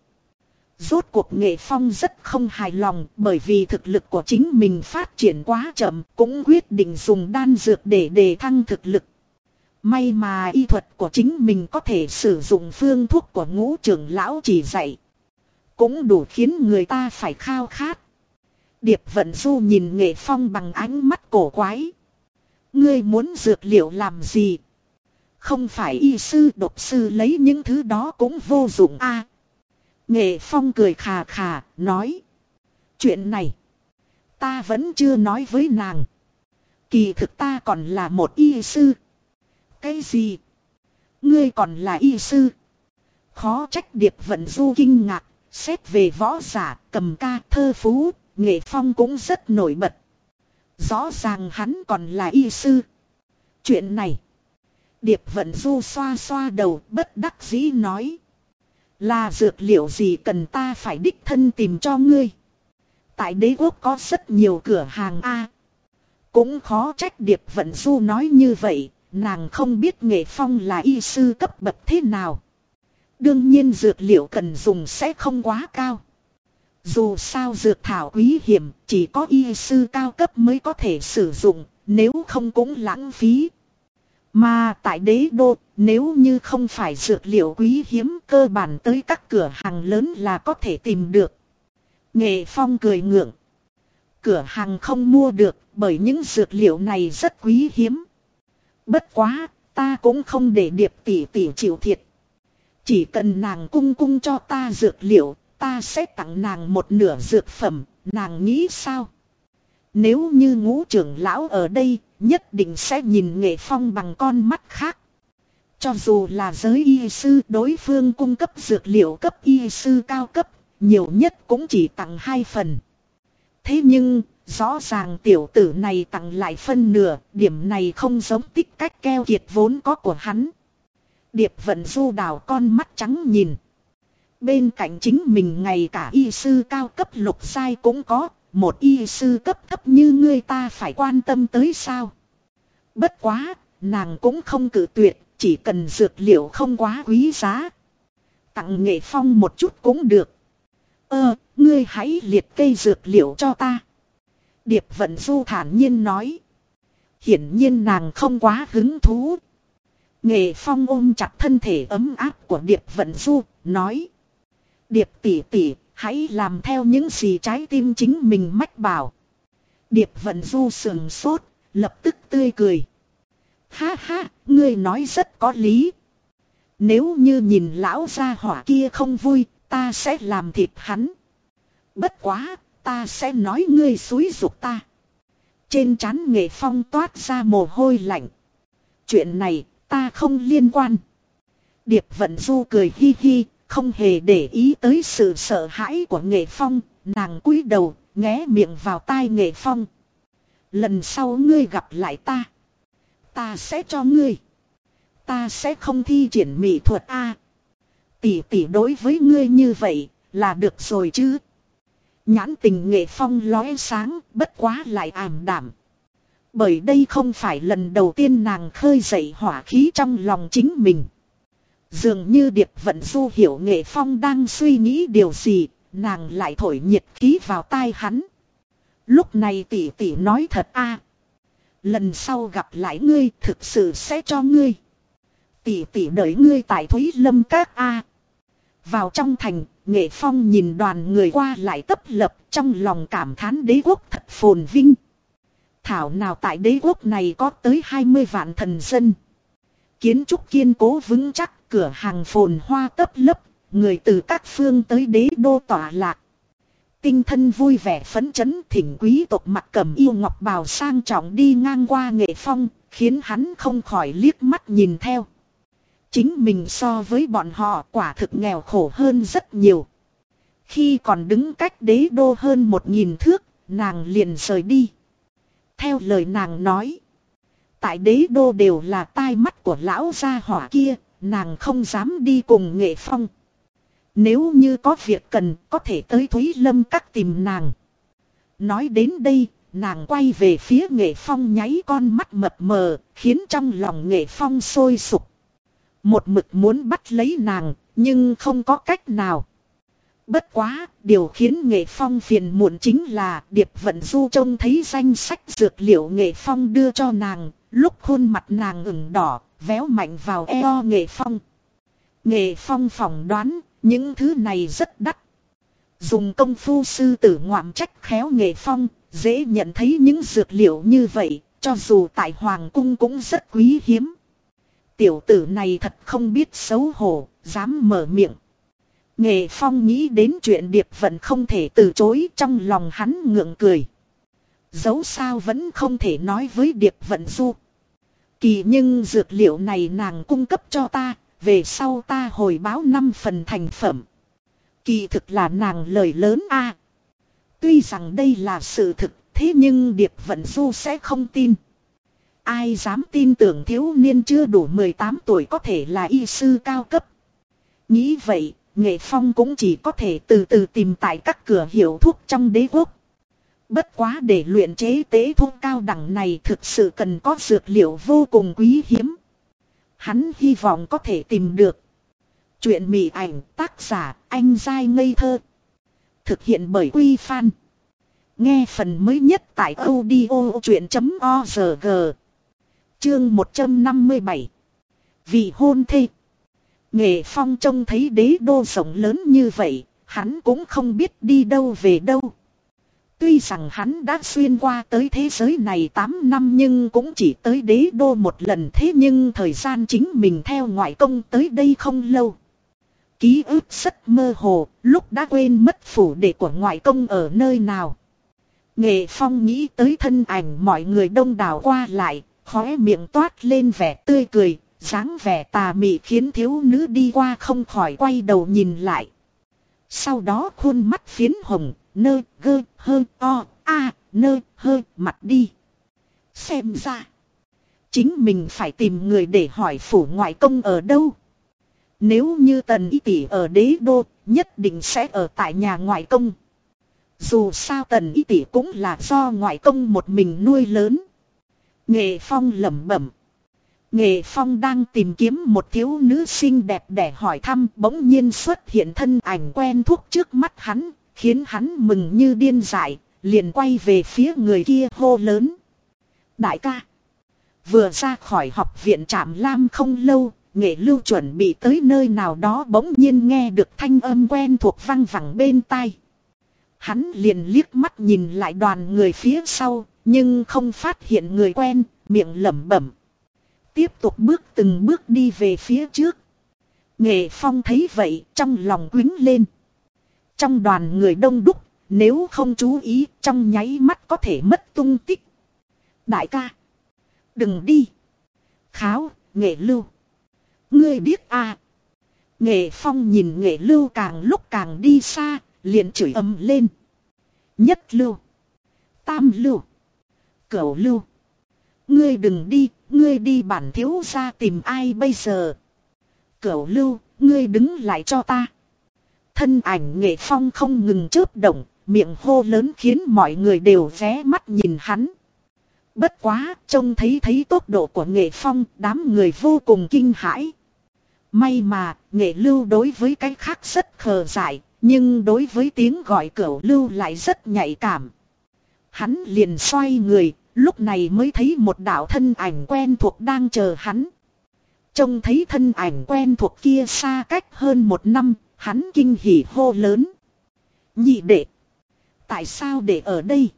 Rốt cuộc nghệ phong rất không hài lòng bởi vì thực lực của chính mình phát triển quá chậm cũng quyết định dùng đan dược để đề thăng thực lực. May mà y thuật của chính mình có thể sử dụng phương thuốc của ngũ trưởng lão chỉ dạy. Cũng đủ khiến người ta phải khao khát. Điệp vận du nhìn nghệ phong bằng ánh mắt cổ quái. Ngươi muốn dược liệu làm gì? Không phải y sư độc sư lấy những thứ đó cũng vô dụng a. nghệ phong cười khà khà, nói. Chuyện này, ta vẫn chưa nói với nàng. Kỳ thực ta còn là một y sư. Cái gì? Ngươi còn là y sư? Khó trách điệp vận du kinh ngạc, xét về võ giả, cầm ca, thơ phú, nghệ phong cũng rất nổi bật. Rõ ràng hắn còn là y sư. Chuyện này. Điệp vận du xoa xoa đầu bất đắc dĩ nói. Là dược liệu gì cần ta phải đích thân tìm cho ngươi. Tại đế quốc có rất nhiều cửa hàng A. Cũng khó trách Điệp Vận Du nói như vậy, nàng không biết nghệ phong là y sư cấp bậc thế nào. Đương nhiên dược liệu cần dùng sẽ không quá cao. Dù sao dược thảo quý hiểm, chỉ có y sư cao cấp mới có thể sử dụng, nếu không cũng lãng phí. Mà tại đế đô, nếu như không phải dược liệu quý hiếm cơ bản tới các cửa hàng lớn là có thể tìm được. Nghệ Phong cười ngượng. Cửa hàng không mua được bởi những dược liệu này rất quý hiếm. Bất quá, ta cũng không để điệp tỷ tỷ chịu thiệt. Chỉ cần nàng cung cung cho ta dược liệu, ta sẽ tặng nàng một nửa dược phẩm, nàng nghĩ sao? Nếu như ngũ trưởng lão ở đây, nhất định sẽ nhìn nghệ phong bằng con mắt khác. Cho dù là giới y sư đối phương cung cấp dược liệu cấp y sư cao cấp, nhiều nhất cũng chỉ tặng hai phần. Thế nhưng, rõ ràng tiểu tử này tặng lại phân nửa, điểm này không giống tích cách keo kiệt vốn có của hắn. Điệp vận du đào con mắt trắng nhìn. Bên cạnh chính mình ngày cả y sư cao cấp lục sai cũng có, một y sư cấp thấp như ngươi ta phải quan tâm tới sao. Bất quá, nàng cũng không cử tuyệt, chỉ cần dược liệu không quá quý giá. Tặng nghệ phong một chút cũng được. Ơ, ngươi hãy liệt cây dược liệu cho ta. Điệp vận du thản nhiên nói. Hiển nhiên nàng không quá hứng thú. Nghệ phong ôm chặt thân thể ấm áp của Điệp vận du, nói. Điệp tỷ tỷ, hãy làm theo những gì trái tim chính mình mách bảo. Điệp vận du sườn sốt, lập tức tươi cười. Ha ha, ngươi nói rất có lý. Nếu như nhìn lão gia hỏa kia không vui, ta sẽ làm thịt hắn. Bất quá, ta sẽ nói ngươi xúi dục ta. Trên trán nghệ phong toát ra mồ hôi lạnh. Chuyện này, ta không liên quan. Điệp vận du cười hi hi, không hề để ý tới sự sợ hãi của nghệ phong, nàng cúi đầu, nghé miệng vào tai nghệ phong. Lần sau ngươi gặp lại ta. Ta sẽ cho ngươi. Ta sẽ không thi triển mỹ thuật A. tỷ tỷ đối với ngươi như vậy, là được rồi chứ. Nhãn tình nghệ phong lóe sáng, bất quá lại ảm đảm. Bởi đây không phải lần đầu tiên nàng khơi dậy hỏa khí trong lòng chính mình. Dường như Điệp Vận Du hiểu nghệ phong đang suy nghĩ điều gì, nàng lại thổi nhiệt khí vào tai hắn. Lúc này tỷ tỷ nói thật a Lần sau gặp lại ngươi thực sự sẽ cho ngươi. Tỷ tỷ đợi ngươi tại Thúy Lâm Các A. Vào trong thành, Nghệ Phong nhìn đoàn người qua lại tấp lập trong lòng cảm thán đế quốc thật phồn vinh. Thảo nào tại đế quốc này có tới 20 vạn thần dân. Kiến trúc kiên cố vững chắc, cửa hàng phồn hoa tấp lấp, người từ các phương tới đế đô tỏa lạc. Tinh thân vui vẻ phấn chấn thỉnh quý tộc mặt cầm yêu ngọc bào sang trọng đi ngang qua nghệ phong, khiến hắn không khỏi liếc mắt nhìn theo. Chính mình so với bọn họ quả thực nghèo khổ hơn rất nhiều. Khi còn đứng cách đế đô hơn một nghìn thước, nàng liền rời đi. Theo lời nàng nói, tại đế đô đều là tai mắt của lão gia hỏa kia, nàng không dám đi cùng nghệ phong. Nếu như có việc cần có thể tới Thúy Lâm các tìm nàng. Nói đến đây, nàng quay về phía nghệ phong nháy con mắt mập mờ, khiến trong lòng nghệ phong sôi sục. Một mực muốn bắt lấy nàng, nhưng không có cách nào. Bất quá, điều khiến nghệ phong phiền muộn chính là Điệp Vận Du trông thấy danh sách dược liệu nghệ phong đưa cho nàng, lúc khuôn mặt nàng ửng đỏ, véo mạnh vào eo nghệ phong. Nghệ phong phỏng đoán những thứ này rất đắt. Dùng công phu sư tử ngoạm trách khéo nghệ phong, dễ nhận thấy những dược liệu như vậy, cho dù tại Hoàng cung cũng rất quý hiếm. Tiểu tử này thật không biết xấu hổ, dám mở miệng. Nghệ phong nghĩ đến chuyện điệp vận không thể từ chối trong lòng hắn ngượng cười. Dẫu sao vẫn không thể nói với điệp vận du. Kỳ nhưng dược liệu này nàng cung cấp cho ta, về sau ta hồi báo năm phần thành phẩm. Kỳ thực là nàng lời lớn a. Tuy rằng đây là sự thực, thế nhưng Điệp Vận Du sẽ không tin. Ai dám tin tưởng thiếu niên chưa đủ 18 tuổi có thể là y sư cao cấp. Nghĩ vậy, Nghệ Phong cũng chỉ có thể từ từ tìm tại các cửa hiệu thuốc trong đế quốc. Bất quá để luyện chế tế thuốc cao đẳng này thực sự cần có dược liệu vô cùng quý hiếm. Hắn hy vọng có thể tìm được. Chuyện mị ảnh tác giả anh dai ngây thơ. Thực hiện bởi Quy Phan. Nghe phần mới nhất tại audio chuyện.org. Chương 157. Vì hôn thê. Nghệ Phong trông thấy đế đô rộng lớn như vậy, hắn cũng không biết đi đâu về đâu. Tuy rằng hắn đã xuyên qua tới thế giới này 8 năm nhưng cũng chỉ tới đế đô một lần thế nhưng thời gian chính mình theo ngoại công tới đây không lâu. Ký ức rất mơ hồ, lúc đã quên mất phủ đệ của ngoại công ở nơi nào. Nghệ Phong nghĩ tới thân ảnh mọi người đông đảo qua lại, khóe miệng toát lên vẻ tươi cười, dáng vẻ tà mị khiến thiếu nữ đi qua không khỏi quay đầu nhìn lại. Sau đó khuôn mắt phiến hồng, nơ, gơ, hơ, o, a, nơ, hơ, mặt đi. Xem ra, chính mình phải tìm người để hỏi phủ ngoại công ở đâu. Nếu như tần y tỷ ở đế đô, nhất định sẽ ở tại nhà ngoại công. Dù sao tần y tỷ cũng là do ngoại công một mình nuôi lớn. Nghệ Phong lẩm bẩm. Nghệ Phong đang tìm kiếm một thiếu nữ xinh đẹp để hỏi thăm bỗng nhiên xuất hiện thân ảnh quen thuộc trước mắt hắn, khiến hắn mừng như điên dại, liền quay về phía người kia hô lớn. Đại ca! Vừa ra khỏi học viện Trạm Lam không lâu, nghệ lưu chuẩn bị tới nơi nào đó bỗng nhiên nghe được thanh âm quen thuộc văng vẳng bên tai. Hắn liền liếc mắt nhìn lại đoàn người phía sau, nhưng không phát hiện người quen, miệng lẩm bẩm. Tiếp tục bước từng bước đi về phía trước. Nghệ Phong thấy vậy, trong lòng quính lên. Trong đoàn người đông đúc, nếu không chú ý, trong nháy mắt có thể mất tung tích. Đại ca, đừng đi. Kháo, nghệ lưu. Ngươi biết à. Nghệ Phong nhìn nghệ lưu càng lúc càng đi xa, liền chửi ầm lên. Nhất lưu. Tam lưu. Cửu lưu. Ngươi đừng đi, ngươi đi bản thiếu ra tìm ai bây giờ. Cửu lưu, ngươi đứng lại cho ta. Thân ảnh nghệ phong không ngừng chớp động, miệng hô lớn khiến mọi người đều ghé mắt nhìn hắn. Bất quá, trông thấy thấy tốc độ của nghệ phong, đám người vô cùng kinh hãi. May mà, nghệ lưu đối với cái khác rất khờ dại, nhưng đối với tiếng gọi cửu lưu lại rất nhạy cảm. Hắn liền xoay người, lúc này mới thấy một đạo thân ảnh quen thuộc đang chờ hắn. Trông thấy thân ảnh quen thuộc kia xa cách hơn một năm, hắn kinh hỉ hô lớn. Nhị đệ! Tại sao để ở đây?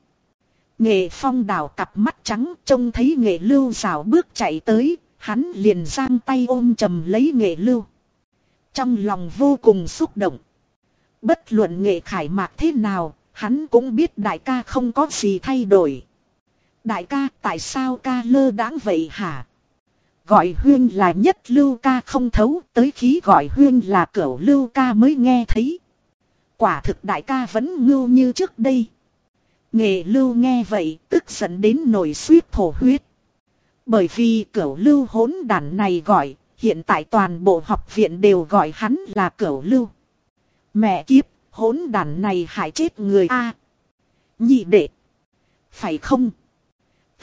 Nghệ phong đào cặp mắt trắng trông thấy nghệ lưu rào bước chạy tới, hắn liền giang tay ôm chầm lấy nghệ lưu. Trong lòng vô cùng xúc động. Bất luận nghệ khải mạc thế nào, hắn cũng biết đại ca không có gì thay đổi. Đại ca tại sao ca lơ đáng vậy hả? Gọi huyên là nhất lưu ca không thấu tới khí gọi huyên là cửu lưu ca mới nghe thấy. Quả thực đại ca vẫn ngưu như trước đây. Nghệ lưu nghe vậy tức giận đến nổi suýt thổ huyết. Bởi vì cửu lưu hỗn đản này gọi, hiện tại toàn bộ học viện đều gọi hắn là cửu lưu. Mẹ kiếp, hỗn đản này hại chết người a. nhị đệ. Phải không?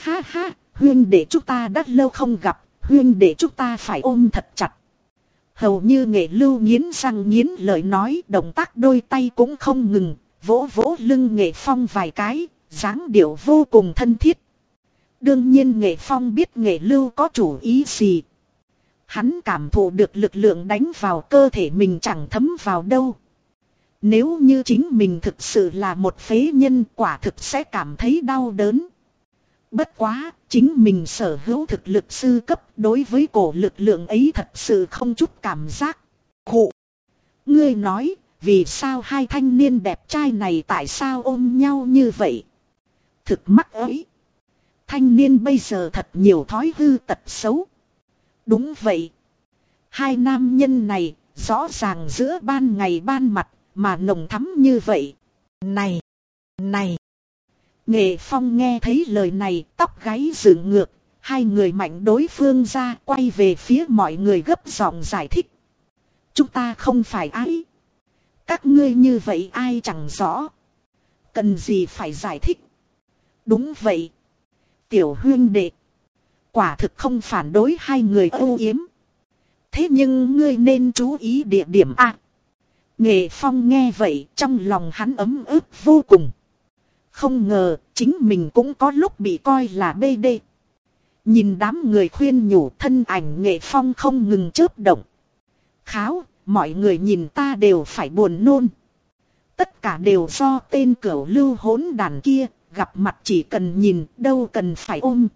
Ha ha, huyên để chúng ta đã lâu không gặp, huyên để chúng ta phải ôm thật chặt. Hầu như nghệ lưu nghiến răng nghiến lời nói động tác đôi tay cũng không ngừng, vỗ vỗ lưng nghệ phong vài cái, dáng điệu vô cùng thân thiết. Đương nhiên nghệ phong biết nghệ lưu có chủ ý gì. Hắn cảm thụ được lực lượng đánh vào cơ thể mình chẳng thấm vào đâu. Nếu như chính mình thực sự là một phế nhân quả thực sẽ cảm thấy đau đớn. Bất quá, chính mình sở hữu thực lực sư cấp đối với cổ lực lượng ấy thật sự không chút cảm giác. Khụ! Ngươi nói, vì sao hai thanh niên đẹp trai này tại sao ôm nhau như vậy? Thực mắc ấy! Thanh niên bây giờ thật nhiều thói hư tật xấu. Đúng vậy. Hai nam nhân này, rõ ràng giữa ban ngày ban mặt, mà nồng thắm như vậy. Này! Này! Nghệ Phong nghe thấy lời này tóc gáy dựng ngược, hai người mạnh đối phương ra quay về phía mọi người gấp giọng giải thích. Chúng ta không phải ai. Các ngươi như vậy ai chẳng rõ. Cần gì phải giải thích. Đúng vậy. Tiểu huyên đệ. Quả thực không phản đối hai người âu yếm. Thế nhưng ngươi nên chú ý địa điểm A. Nghệ Phong nghe vậy trong lòng hắn ấm ức vô cùng. Không ngờ chính mình cũng có lúc bị coi là bê đê. Nhìn đám người khuyên nhủ thân ảnh Nghệ Phong không ngừng chớp động. Kháo, mọi người nhìn ta đều phải buồn nôn. Tất cả đều do tên cửu lưu hỗn đàn kia, gặp mặt chỉ cần nhìn, đâu cần phải ôm.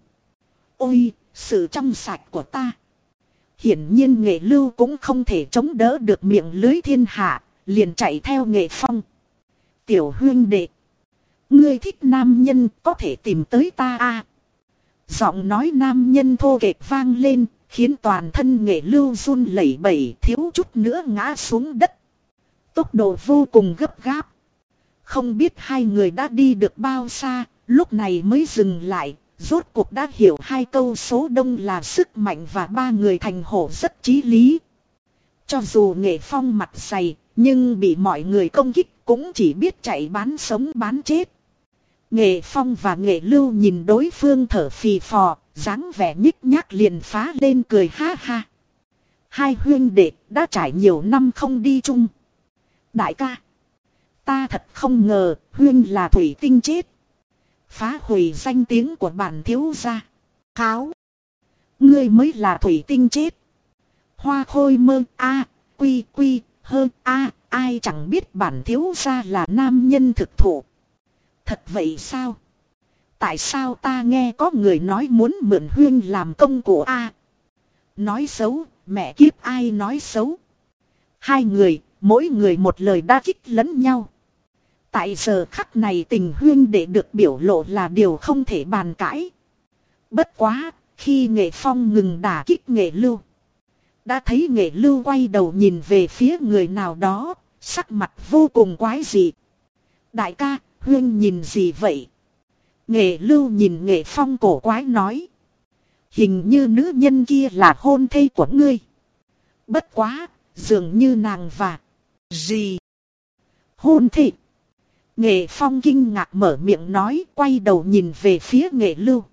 Ôi, sự trong sạch của ta. Hiển nhiên nghệ lưu cũng không thể chống đỡ được miệng lưới thiên hạ, liền chạy theo nghệ phong. Tiểu huyên đệ. Ngươi thích nam nhân có thể tìm tới ta a Giọng nói nam nhân thô kệch vang lên, khiến toàn thân nghệ lưu run lẩy bẩy thiếu chút nữa ngã xuống đất. Tốc độ vô cùng gấp gáp. Không biết hai người đã đi được bao xa, lúc này mới dừng lại, rốt cuộc đã hiểu hai câu số đông là sức mạnh và ba người thành hổ rất trí lý. Cho dù nghệ phong mặt dày, nhưng bị mọi người công kích cũng chỉ biết chạy bán sống bán chết. Nghệ phong và nghệ lưu nhìn đối phương thở phì phò, dáng vẻ nhích nhác liền phá lên cười ha ha. Hai huyên đệ đã trải nhiều năm không đi chung. Đại ca. Ta thật không ngờ huyên là thủy tinh chết. Phá hủy danh tiếng của bản thiếu gia. Kháo. Ngươi mới là thủy tinh chết. Hoa khôi mơ a quy quy hơn a ai chẳng biết bản thiếu gia là nam nhân thực thụ. Thật vậy sao? Tại sao ta nghe có người nói muốn mượn huyên làm công của A? Nói xấu, mẹ kiếp ai nói xấu? Hai người, mỗi người một lời đa kích lẫn nhau. Tại giờ khắc này tình huyên để được biểu lộ là điều không thể bàn cãi. Bất quá, khi nghệ phong ngừng đả kích nghệ lưu. Đã thấy nghệ lưu quay đầu nhìn về phía người nào đó, sắc mặt vô cùng quái dị. Đại ca, huyên nhìn gì vậy? Nghệ lưu nhìn nghệ phong cổ quái nói. Hình như nữ nhân kia là hôn thê của ngươi. Bất quá, dường như nàng và... Gì? Hôn thê? Nghệ phong kinh ngạc mở miệng nói quay đầu nhìn về phía nghệ lưu.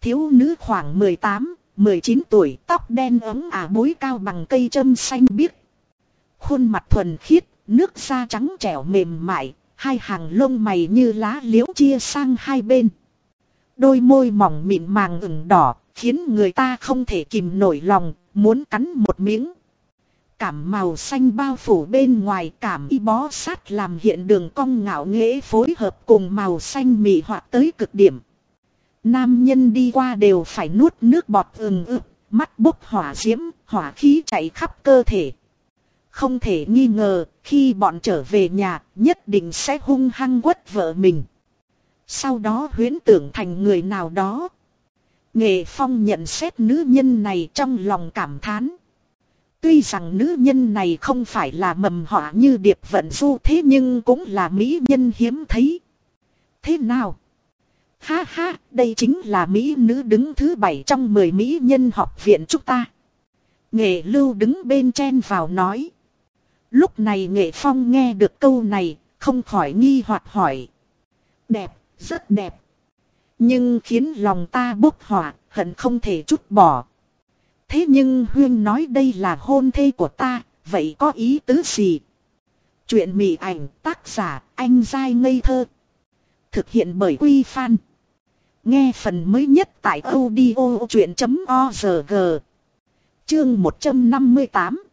Thiếu nữ khoảng 18, 19 tuổi tóc đen ấm ả bối cao bằng cây châm xanh biếc. Khuôn mặt thuần khiết, nước da trắng trẻo mềm mại, hai hàng lông mày như lá liễu chia sang hai bên. Đôi môi mỏng mịn màng ửng đỏ, khiến người ta không thể kìm nổi lòng, muốn cắn một miếng. Cảm màu xanh bao phủ bên ngoài cảm y bó sát làm hiện đường cong ngạo nghễ phối hợp cùng màu xanh mị hoạt tới cực điểm. Nam nhân đi qua đều phải nuốt nước bọt ừng ực, mắt bốc hỏa diễm, hỏa khí chạy khắp cơ thể. Không thể nghi ngờ, khi bọn trở về nhà, nhất định sẽ hung hăng quất vợ mình. Sau đó huyến tưởng thành người nào đó. Nghệ Phong nhận xét nữ nhân này trong lòng cảm thán. Tuy rằng nữ nhân này không phải là mầm họa như điệp vận du thế nhưng cũng là mỹ nhân hiếm thấy. Thế nào? Ha ha, đây chính là mỹ nữ đứng thứ bảy trong mười mỹ nhân học viện chúng ta. Nghệ lưu đứng bên trên vào nói. Lúc này nghệ phong nghe được câu này, không khỏi nghi hoặc hỏi. Đẹp, rất đẹp. Nhưng khiến lòng ta bốc hỏa, hận không thể chút bỏ. Thế nhưng Huyên nói đây là hôn thê của ta, vậy có ý tứ gì? Chuyện mị ảnh tác giả anh dai ngây thơ. Thực hiện bởi Quy Phan. Nghe phần mới nhất tại audio chuyện.org. Chương 158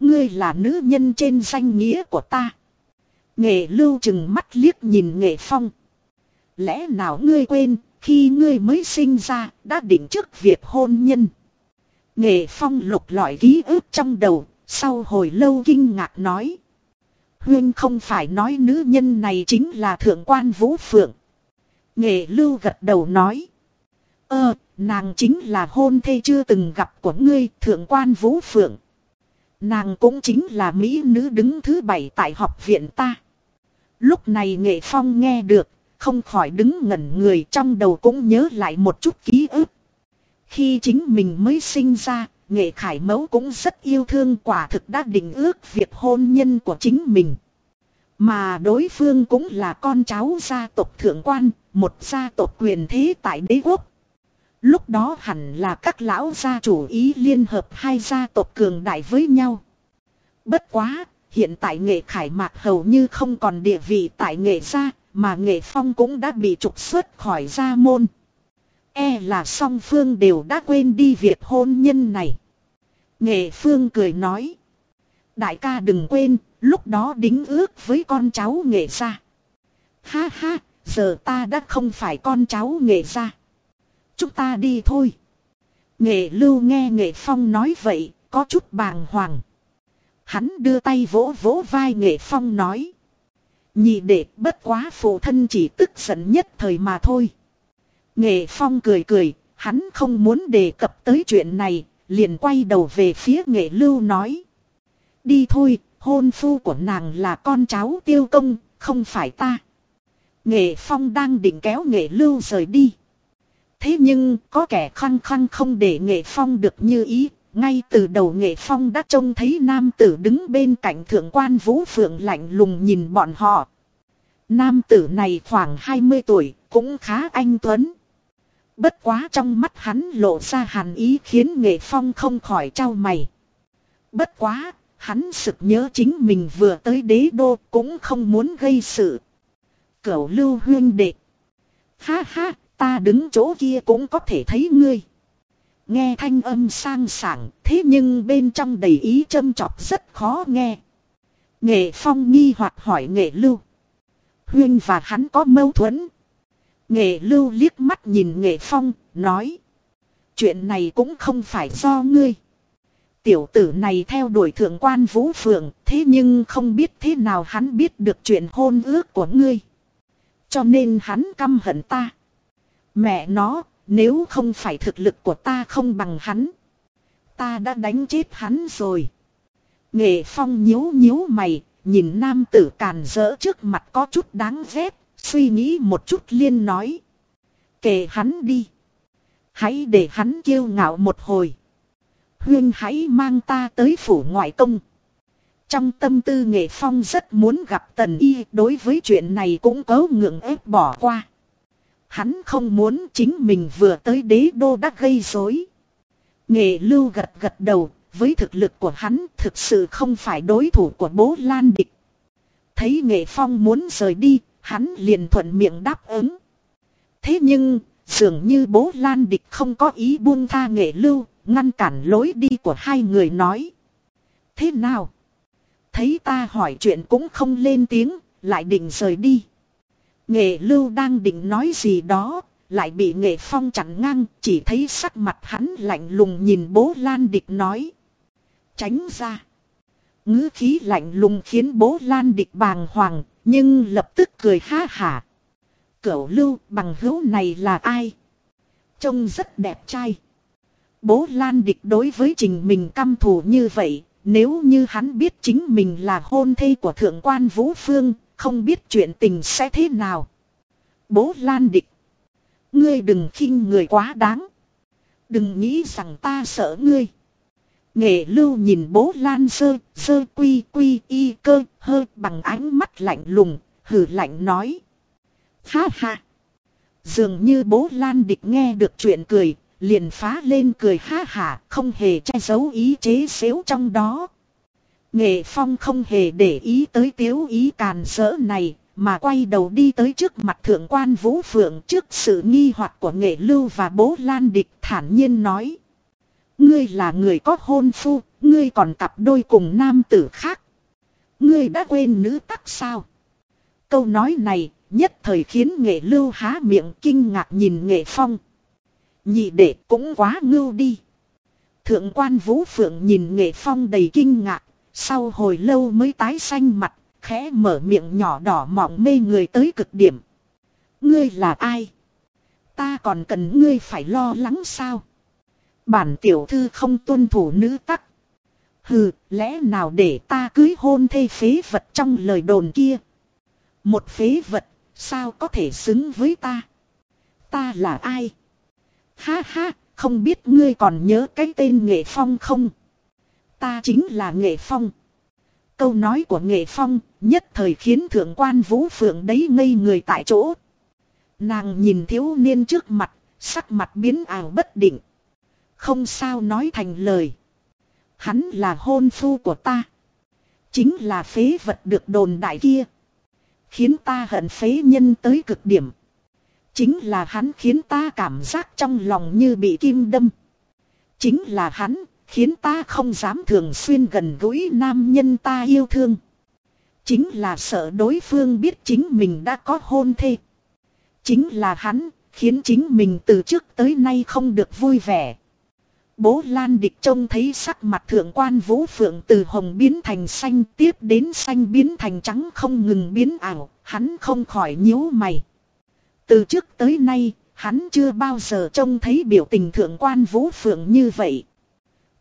Ngươi là nữ nhân trên danh nghĩa của ta. Nghệ lưu chừng mắt liếc nhìn nghệ phong. Lẽ nào ngươi quên, khi ngươi mới sinh ra, đã định trước việc hôn nhân. Nghệ phong lục lọi ký ức trong đầu, sau hồi lâu kinh ngạc nói. Huyên không phải nói nữ nhân này chính là thượng quan vũ phượng. Nghệ lưu gật đầu nói. Ơ, nàng chính là hôn thê chưa từng gặp của ngươi, thượng quan vũ phượng. Nàng cũng chính là mỹ nữ đứng thứ bảy tại học viện ta. Lúc này nghệ phong nghe được, không khỏi đứng ngẩn người trong đầu cũng nhớ lại một chút ký ức. Khi chính mình mới sinh ra, nghệ khải mẫu cũng rất yêu thương quả thực đã định ước việc hôn nhân của chính mình. Mà đối phương cũng là con cháu gia tộc thượng quan, một gia tộc quyền thế tại đế quốc. Lúc đó hẳn là các lão gia chủ ý liên hợp hai gia tộc cường đại với nhau. Bất quá, hiện tại nghệ khải mạc hầu như không còn địa vị tại nghệ gia, mà nghệ phong cũng đã bị trục xuất khỏi gia môn. E là song phương đều đã quên đi việc hôn nhân này. Nghệ phương cười nói. Đại ca đừng quên, lúc đó đính ước với con cháu nghệ gia. Ha ha, giờ ta đã không phải con cháu nghệ gia. Chúng ta đi thôi. Nghệ lưu nghe nghệ phong nói vậy, có chút bàng hoàng. Hắn đưa tay vỗ vỗ vai nghệ phong nói. Nhị đệ bất quá phụ thân chỉ tức giận nhất thời mà thôi. Nghệ phong cười cười, hắn không muốn đề cập tới chuyện này, liền quay đầu về phía nghệ lưu nói. Đi thôi, hôn phu của nàng là con cháu tiêu công, không phải ta. Nghệ phong đang định kéo nghệ lưu rời đi. Thế nhưng có kẻ khăng khăng không để nghệ phong được như ý. Ngay từ đầu nghệ phong đã trông thấy nam tử đứng bên cạnh thượng quan vũ phượng lạnh lùng nhìn bọn họ. Nam tử này khoảng 20 tuổi, cũng khá anh tuấn. Bất quá trong mắt hắn lộ ra hàn ý khiến nghệ phong không khỏi trao mày. Bất quá, hắn sực nhớ chính mình vừa tới đế đô cũng không muốn gây sự. Cửu lưu huyên đệ. Ha ha, ta đứng chỗ kia cũng có thể thấy ngươi. Nghe thanh âm sang sảng, thế nhưng bên trong đầy ý châm chọc rất khó nghe. Nghệ phong nghi hoặc hỏi nghệ lưu. Huyên và hắn có mâu thuẫn. Nghệ lưu liếc mắt nhìn nghệ phong, nói. Chuyện này cũng không phải do ngươi. Tiểu tử này theo đuổi thượng quan vũ phượng, thế nhưng không biết thế nào hắn biết được chuyện hôn ước của ngươi. Cho nên hắn căm hận ta. Mẹ nó, nếu không phải thực lực của ta không bằng hắn. Ta đã đánh chết hắn rồi. Nghệ phong nhíu nhíu mày, nhìn nam tử càn rỡ trước mặt có chút đáng ghét, suy nghĩ một chút liên nói. kệ hắn đi. Hãy để hắn kiêu ngạo một hồi. Huyên hãy mang ta tới phủ ngoại công. Trong tâm tư nghệ phong rất muốn gặp tần y đối với chuyện này cũng có ngượng ép bỏ qua. Hắn không muốn chính mình vừa tới đế đô đã gây rối. Nghệ lưu gật gật đầu, với thực lực của hắn thực sự không phải đối thủ của bố Lan Địch. Thấy Nghệ Phong muốn rời đi, hắn liền thuận miệng đáp ứng. Thế nhưng, dường như bố Lan Địch không có ý buông tha Nghệ Lưu, ngăn cản lối đi của hai người nói. Thế nào? Thấy ta hỏi chuyện cũng không lên tiếng, lại định rời đi. Nghệ lưu đang định nói gì đó, lại bị nghệ phong chặn ngang, chỉ thấy sắc mặt hắn lạnh lùng nhìn bố Lan Địch nói. Tránh ra. ngữ khí lạnh lùng khiến bố Lan Địch bàng hoàng, nhưng lập tức cười ha hả. Cửu lưu bằng hữu này là ai? Trông rất đẹp trai. Bố Lan Địch đối với trình mình căm thù như vậy, nếu như hắn biết chính mình là hôn thê của thượng quan Vũ Phương, không biết chuyện tình sẽ thế nào. Bố Lan Địch. Ngươi đừng khinh người quá đáng. Đừng nghĩ rằng ta sợ ngươi. Nghệ lưu nhìn bố Lan sơ, sơ quy quy y cơ, hơ bằng ánh mắt lạnh lùng, hử lạnh nói. Ha ha. Dường như bố Lan địch nghe được chuyện cười, liền phá lên cười ha hả, không hề che giấu ý chế xếu trong đó. Nghệ Phong không hề để ý tới tiếu ý càn rỡ này, mà quay đầu đi tới trước mặt thượng quan Vũ Phượng trước sự nghi hoặc của Nghệ Lưu và bố Lan Địch thản nhiên nói. Ngươi là người có hôn phu, ngươi còn cặp đôi cùng nam tử khác. Ngươi đã quên nữ tắc sao? Câu nói này nhất thời khiến nghệ lưu há miệng kinh ngạc nhìn nghệ phong. Nhị đệ cũng quá ngưu đi. Thượng quan vũ phượng nhìn nghệ phong đầy kinh ngạc, sau hồi lâu mới tái xanh mặt, khẽ mở miệng nhỏ đỏ mọng mê người tới cực điểm. Ngươi là ai? Ta còn cần ngươi phải lo lắng sao? Bản tiểu thư không tuân thủ nữ tắc. Hừ, lẽ nào để ta cưới hôn thê phế vật trong lời đồn kia? Một phế vật, sao có thể xứng với ta? Ta là ai? Ha ha, không biết ngươi còn nhớ cái tên Nghệ Phong không? Ta chính là Nghệ Phong. Câu nói của Nghệ Phong nhất thời khiến thượng quan vũ phượng đấy ngây người tại chỗ. Nàng nhìn thiếu niên trước mặt, sắc mặt biến ảo bất định. Không sao nói thành lời. Hắn là hôn phu của ta. Chính là phế vật được đồn đại kia. Khiến ta hận phế nhân tới cực điểm. Chính là hắn khiến ta cảm giác trong lòng như bị kim đâm. Chính là hắn khiến ta không dám thường xuyên gần gũi nam nhân ta yêu thương. Chính là sợ đối phương biết chính mình đã có hôn thê. Chính là hắn, khiến chính mình từ trước tới nay không được vui vẻ. Bố Lan Địch trông thấy sắc mặt thượng quan vũ phượng từ hồng biến thành xanh tiếp đến xanh biến thành trắng không ngừng biến ảo, hắn không khỏi nhíu mày. Từ trước tới nay, hắn chưa bao giờ trông thấy biểu tình thượng quan vũ phượng như vậy.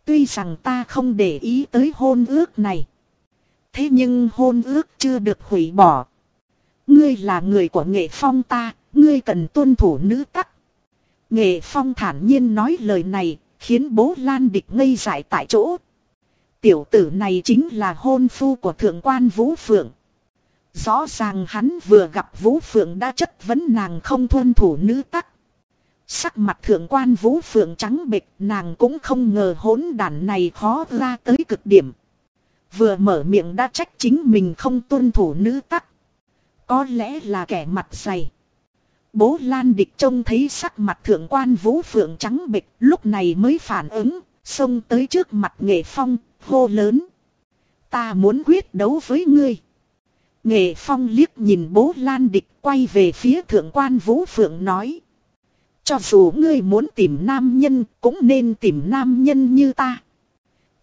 Tuy rằng ta không để ý tới hôn ước này. Thế nhưng hôn ước chưa được hủy bỏ. Ngươi là người của nghệ phong ta, ngươi cần tuân thủ nữ tắc. Nghệ phong thản nhiên nói lời này, khiến bố Lan Địch ngây dại tại chỗ. Tiểu tử này chính là hôn phu của thượng quan Vũ Phượng. Rõ ràng hắn vừa gặp Vũ Phượng đã chất vấn nàng không tuân thủ nữ tắc. Sắc mặt thượng quan Vũ Phượng trắng bệch nàng cũng không ngờ hỗn đàn này khó ra tới cực điểm. Vừa mở miệng đã trách chính mình không tuân thủ nữ tắc. Có lẽ là kẻ mặt dày. Bố Lan Địch trông thấy sắc mặt thượng quan vũ phượng trắng bệch lúc này mới phản ứng, xông tới trước mặt nghệ phong, hô lớn. Ta muốn quyết đấu với ngươi. Nghệ phong liếc nhìn bố Lan Địch quay về phía thượng quan vũ phượng nói. Cho dù ngươi muốn tìm nam nhân cũng nên tìm nam nhân như ta.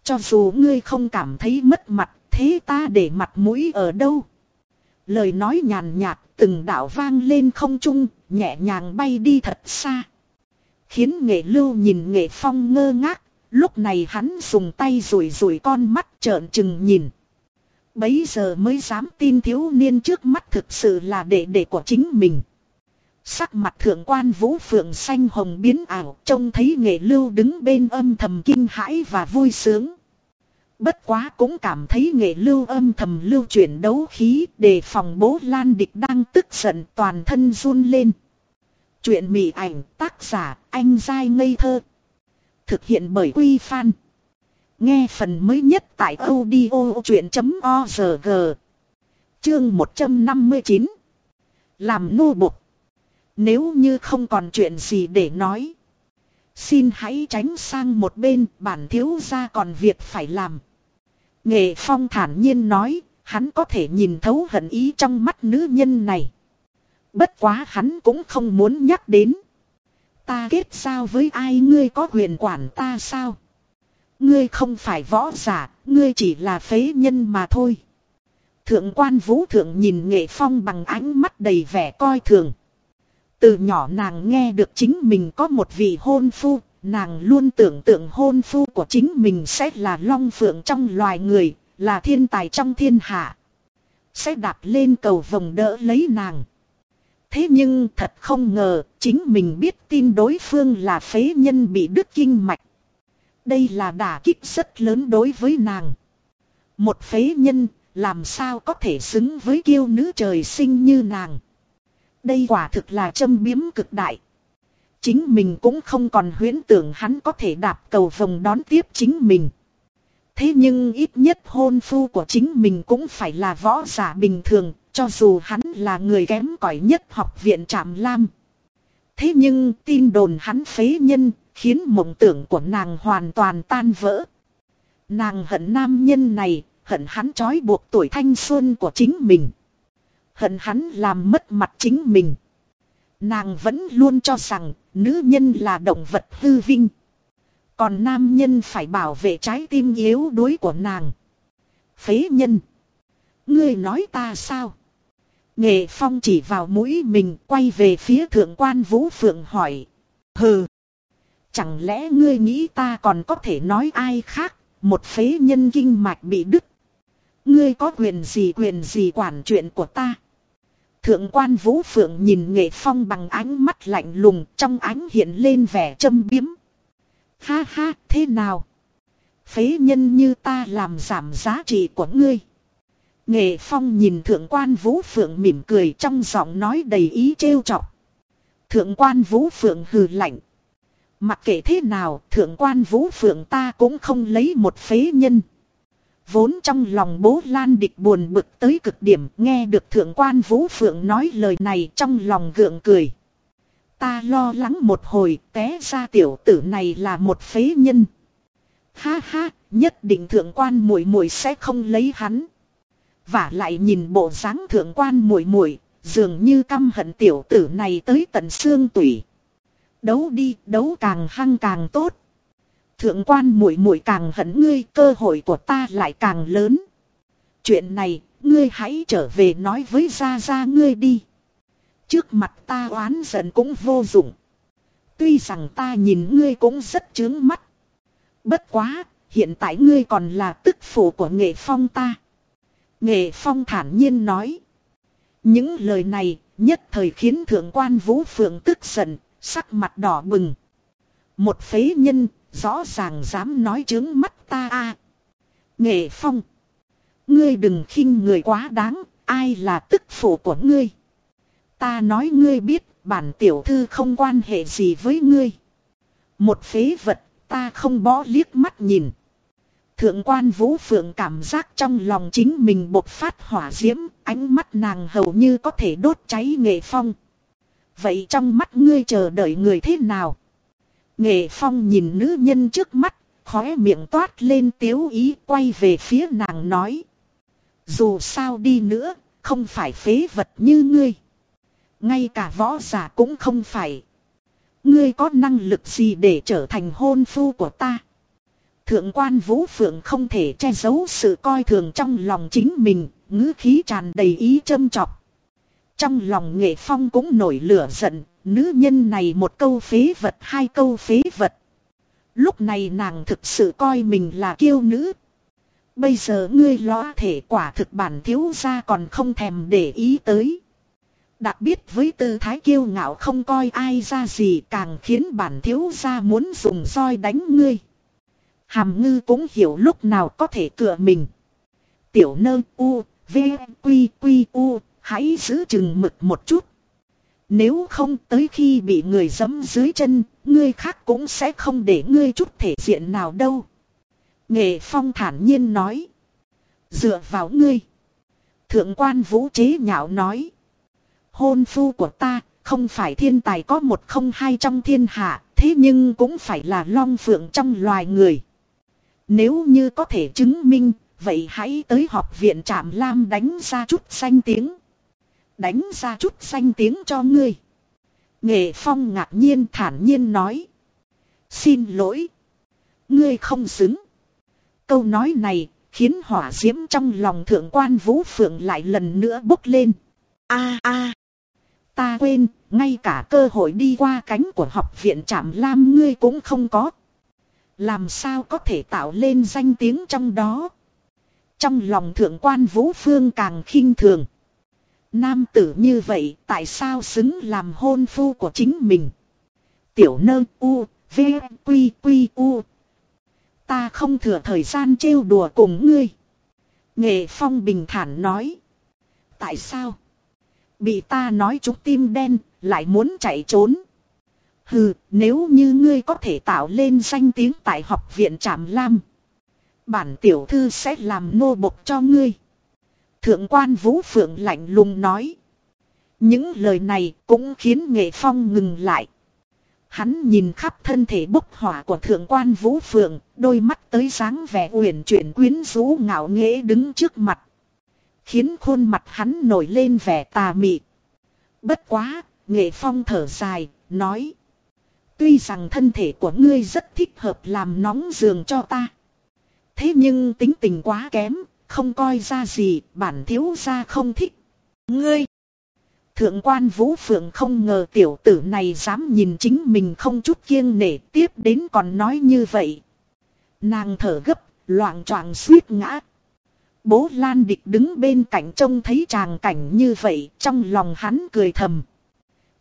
Cho dù ngươi không cảm thấy mất mặt thế ta để mặt mũi ở đâu. Lời nói nhàn nhạt từng đạo vang lên không trung, nhẹ nhàng bay đi thật xa. Khiến nghệ lưu nhìn nghệ phong ngơ ngác, lúc này hắn dùng tay rủi rủi con mắt trợn trừng nhìn. Bấy giờ mới dám tin thiếu niên trước mắt thực sự là đệ đệ của chính mình. Sắc mặt thượng quan vũ phượng xanh hồng biến ảo, trông thấy nghệ lưu đứng bên âm thầm kinh hãi và vui sướng. Bất quá cũng cảm thấy nghệ lưu âm thầm lưu chuyển đấu khí để phòng bố lan địch đang tức giận toàn thân run lên. Chuyện mỉ ảnh, tác giả, anh dai ngây thơ. Thực hiện bởi Quy Phan. Nghe phần mới nhất tại audio chuyện.org. Chương 159. Làm nô bục. Nếu như không còn chuyện gì để nói. Xin hãy tránh sang một bên bản thiếu gia còn việc phải làm. Nghệ Phong thản nhiên nói, hắn có thể nhìn thấu hận ý trong mắt nữ nhân này. Bất quá hắn cũng không muốn nhắc đến. Ta kết sao với ai ngươi có quyền quản ta sao? Ngươi không phải võ giả, ngươi chỉ là phế nhân mà thôi. Thượng quan vũ thượng nhìn nghệ phong bằng ánh mắt đầy vẻ coi thường. Từ nhỏ nàng nghe được chính mình có một vị hôn phu, nàng luôn tưởng tượng hôn phu của chính mình sẽ là long phượng trong loài người, là thiên tài trong thiên hạ. Sẽ đạp lên cầu vòng đỡ lấy nàng. Thế nhưng thật không ngờ, chính mình biết tin đối phương là phế nhân bị đứt kinh mạch. Đây là đả kích rất lớn đối với nàng. Một phế nhân, làm sao có thể xứng với kiêu nữ trời sinh như nàng. Đây quả thực là châm biếm cực đại. Chính mình cũng không còn huyễn tưởng hắn có thể đạp cầu vòng đón tiếp chính mình. Thế nhưng ít nhất hôn phu của chính mình cũng phải là võ giả bình thường, cho dù hắn là người kém cỏi nhất học viện Trạm Lam. Thế nhưng tin đồn hắn phế nhân, khiến mộng tưởng của nàng hoàn toàn tan vỡ. Nàng hận nam nhân này, hận hắn trói buộc tuổi thanh xuân của chính mình. Hận hắn làm mất mặt chính mình. Nàng vẫn luôn cho rằng nữ nhân là động vật hư vinh. Còn nam nhân phải bảo vệ trái tim yếu đuối của nàng. Phế nhân. Ngươi nói ta sao? Nghệ phong chỉ vào mũi mình quay về phía thượng quan vũ phượng hỏi. Hừ. Chẳng lẽ ngươi nghĩ ta còn có thể nói ai khác, một phế nhân kinh mạch bị đứt. Ngươi có quyền gì quyền gì quản chuyện của ta. Thượng quan vũ phượng nhìn nghệ phong bằng ánh mắt lạnh lùng trong ánh hiện lên vẻ châm biếm. Ha ha, thế nào? Phế nhân như ta làm giảm giá trị của ngươi. Nghệ phong nhìn thượng quan vũ phượng mỉm cười trong giọng nói đầy ý trêu chọc. Thượng quan vũ phượng hừ lạnh. Mặc kệ thế nào, thượng quan vũ phượng ta cũng không lấy một phế nhân. Vốn trong lòng bố lan địch buồn bực tới cực điểm nghe được thượng quan vũ phượng nói lời này trong lòng gượng cười. Ta lo lắng một hồi té ra tiểu tử này là một phế nhân. Ha ha, nhất định thượng quan muội muội sẽ không lấy hắn. Và lại nhìn bộ dáng thượng quan muội muội, dường như căm hận tiểu tử này tới tận xương tủy. Đấu đi, đấu càng hăng càng tốt. Thượng quan muội muội càng hận ngươi, cơ hội của ta lại càng lớn. Chuyện này, ngươi hãy trở về nói với gia gia ngươi đi. Trước mặt ta oán giận cũng vô dụng. Tuy rằng ta nhìn ngươi cũng rất chướng mắt. Bất quá, hiện tại ngươi còn là tức phụ của nghệ phong ta. Nghệ phong thản nhiên nói. Những lời này nhất thời khiến thượng quan vũ phượng tức giận, sắc mặt đỏ bừng. Một phế nhân, rõ ràng dám nói chứng mắt ta a. Nghệ phong. Ngươi đừng khinh người quá đáng, ai là tức phụ của ngươi. Ta nói ngươi biết, bản tiểu thư không quan hệ gì với ngươi. Một phế vật, ta không bỏ liếc mắt nhìn. Thượng quan vũ phượng cảm giác trong lòng chính mình bột phát hỏa diễm, ánh mắt nàng hầu như có thể đốt cháy nghệ phong. Vậy trong mắt ngươi chờ đợi người thế nào? Nghệ phong nhìn nữ nhân trước mắt, khóe miệng toát lên tiếu ý quay về phía nàng nói. Dù sao đi nữa, không phải phế vật như ngươi. Ngay cả võ giả cũng không phải. Ngươi có năng lực gì để trở thành hôn phu của ta? Thượng quan Vũ Phượng không thể che giấu sự coi thường trong lòng chính mình, ngữ khí tràn đầy ý châm chọc. Trong lòng nghệ phong cũng nổi lửa giận, nữ nhân này một câu phế vật hai câu phế vật. Lúc này nàng thực sự coi mình là kiêu nữ. Bây giờ ngươi lõa thể quả thực bản thiếu ra còn không thèm để ý tới. Đặc biết với tư thái kiêu ngạo không coi ai ra gì càng khiến bản thiếu ra muốn dùng roi đánh ngươi. Hàm ngư cũng hiểu lúc nào có thể cựa mình. Tiểu nơ u, v, quy quy u, hãy giữ chừng mực một chút. Nếu không tới khi bị người dẫm dưới chân, ngươi khác cũng sẽ không để ngươi chút thể diện nào đâu. Nghệ Phong thản nhiên nói. Dựa vào ngươi. Thượng quan vũ chế nhạo nói. Hôn phu của ta, không phải thiên tài có một không hai trong thiên hạ, thế nhưng cũng phải là long phượng trong loài người. Nếu như có thể chứng minh, vậy hãy tới học viện trạm lam đánh ra chút danh tiếng. Đánh ra chút danh tiếng cho ngươi. Nghệ Phong ngạc nhiên thản nhiên nói. Xin lỗi. Ngươi không xứng. Câu nói này khiến hỏa diễm trong lòng thượng quan vũ phượng lại lần nữa bốc lên. a a Ta quên, ngay cả cơ hội đi qua cánh của học viện trạm lam ngươi cũng không có. Làm sao có thể tạo lên danh tiếng trong đó. Trong lòng thượng quan vũ phương càng khinh thường. Nam tử như vậy tại sao xứng làm hôn phu của chính mình. Tiểu nơ u, v, quy quy u. Ta không thừa thời gian trêu đùa cùng ngươi. Nghệ phong bình thản nói. Tại sao? Bị ta nói chúng tim đen, lại muốn chạy trốn. Hừ, nếu như ngươi có thể tạo lên danh tiếng tại học viện Trạm Lam. Bản tiểu thư sẽ làm nô bộc cho ngươi. Thượng quan Vũ Phượng lạnh lùng nói. Những lời này cũng khiến nghệ phong ngừng lại. Hắn nhìn khắp thân thể bốc hỏa của thượng quan Vũ Phượng, đôi mắt tới sáng vẻ uyển chuyển quyến rũ ngạo nghễ đứng trước mặt. Khiến khuôn mặt hắn nổi lên vẻ tà mị. Bất quá, nghệ phong thở dài, nói. Tuy rằng thân thể của ngươi rất thích hợp làm nóng giường cho ta. Thế nhưng tính tình quá kém, không coi ra gì, bản thiếu gia không thích. Ngươi! Thượng quan Vũ Phượng không ngờ tiểu tử này dám nhìn chính mình không chút kiêng nể tiếp đến còn nói như vậy. Nàng thở gấp, loạn choạng suýt ngã. Bố Lan Địch đứng bên cạnh trông thấy tràng cảnh như vậy, trong lòng hắn cười thầm.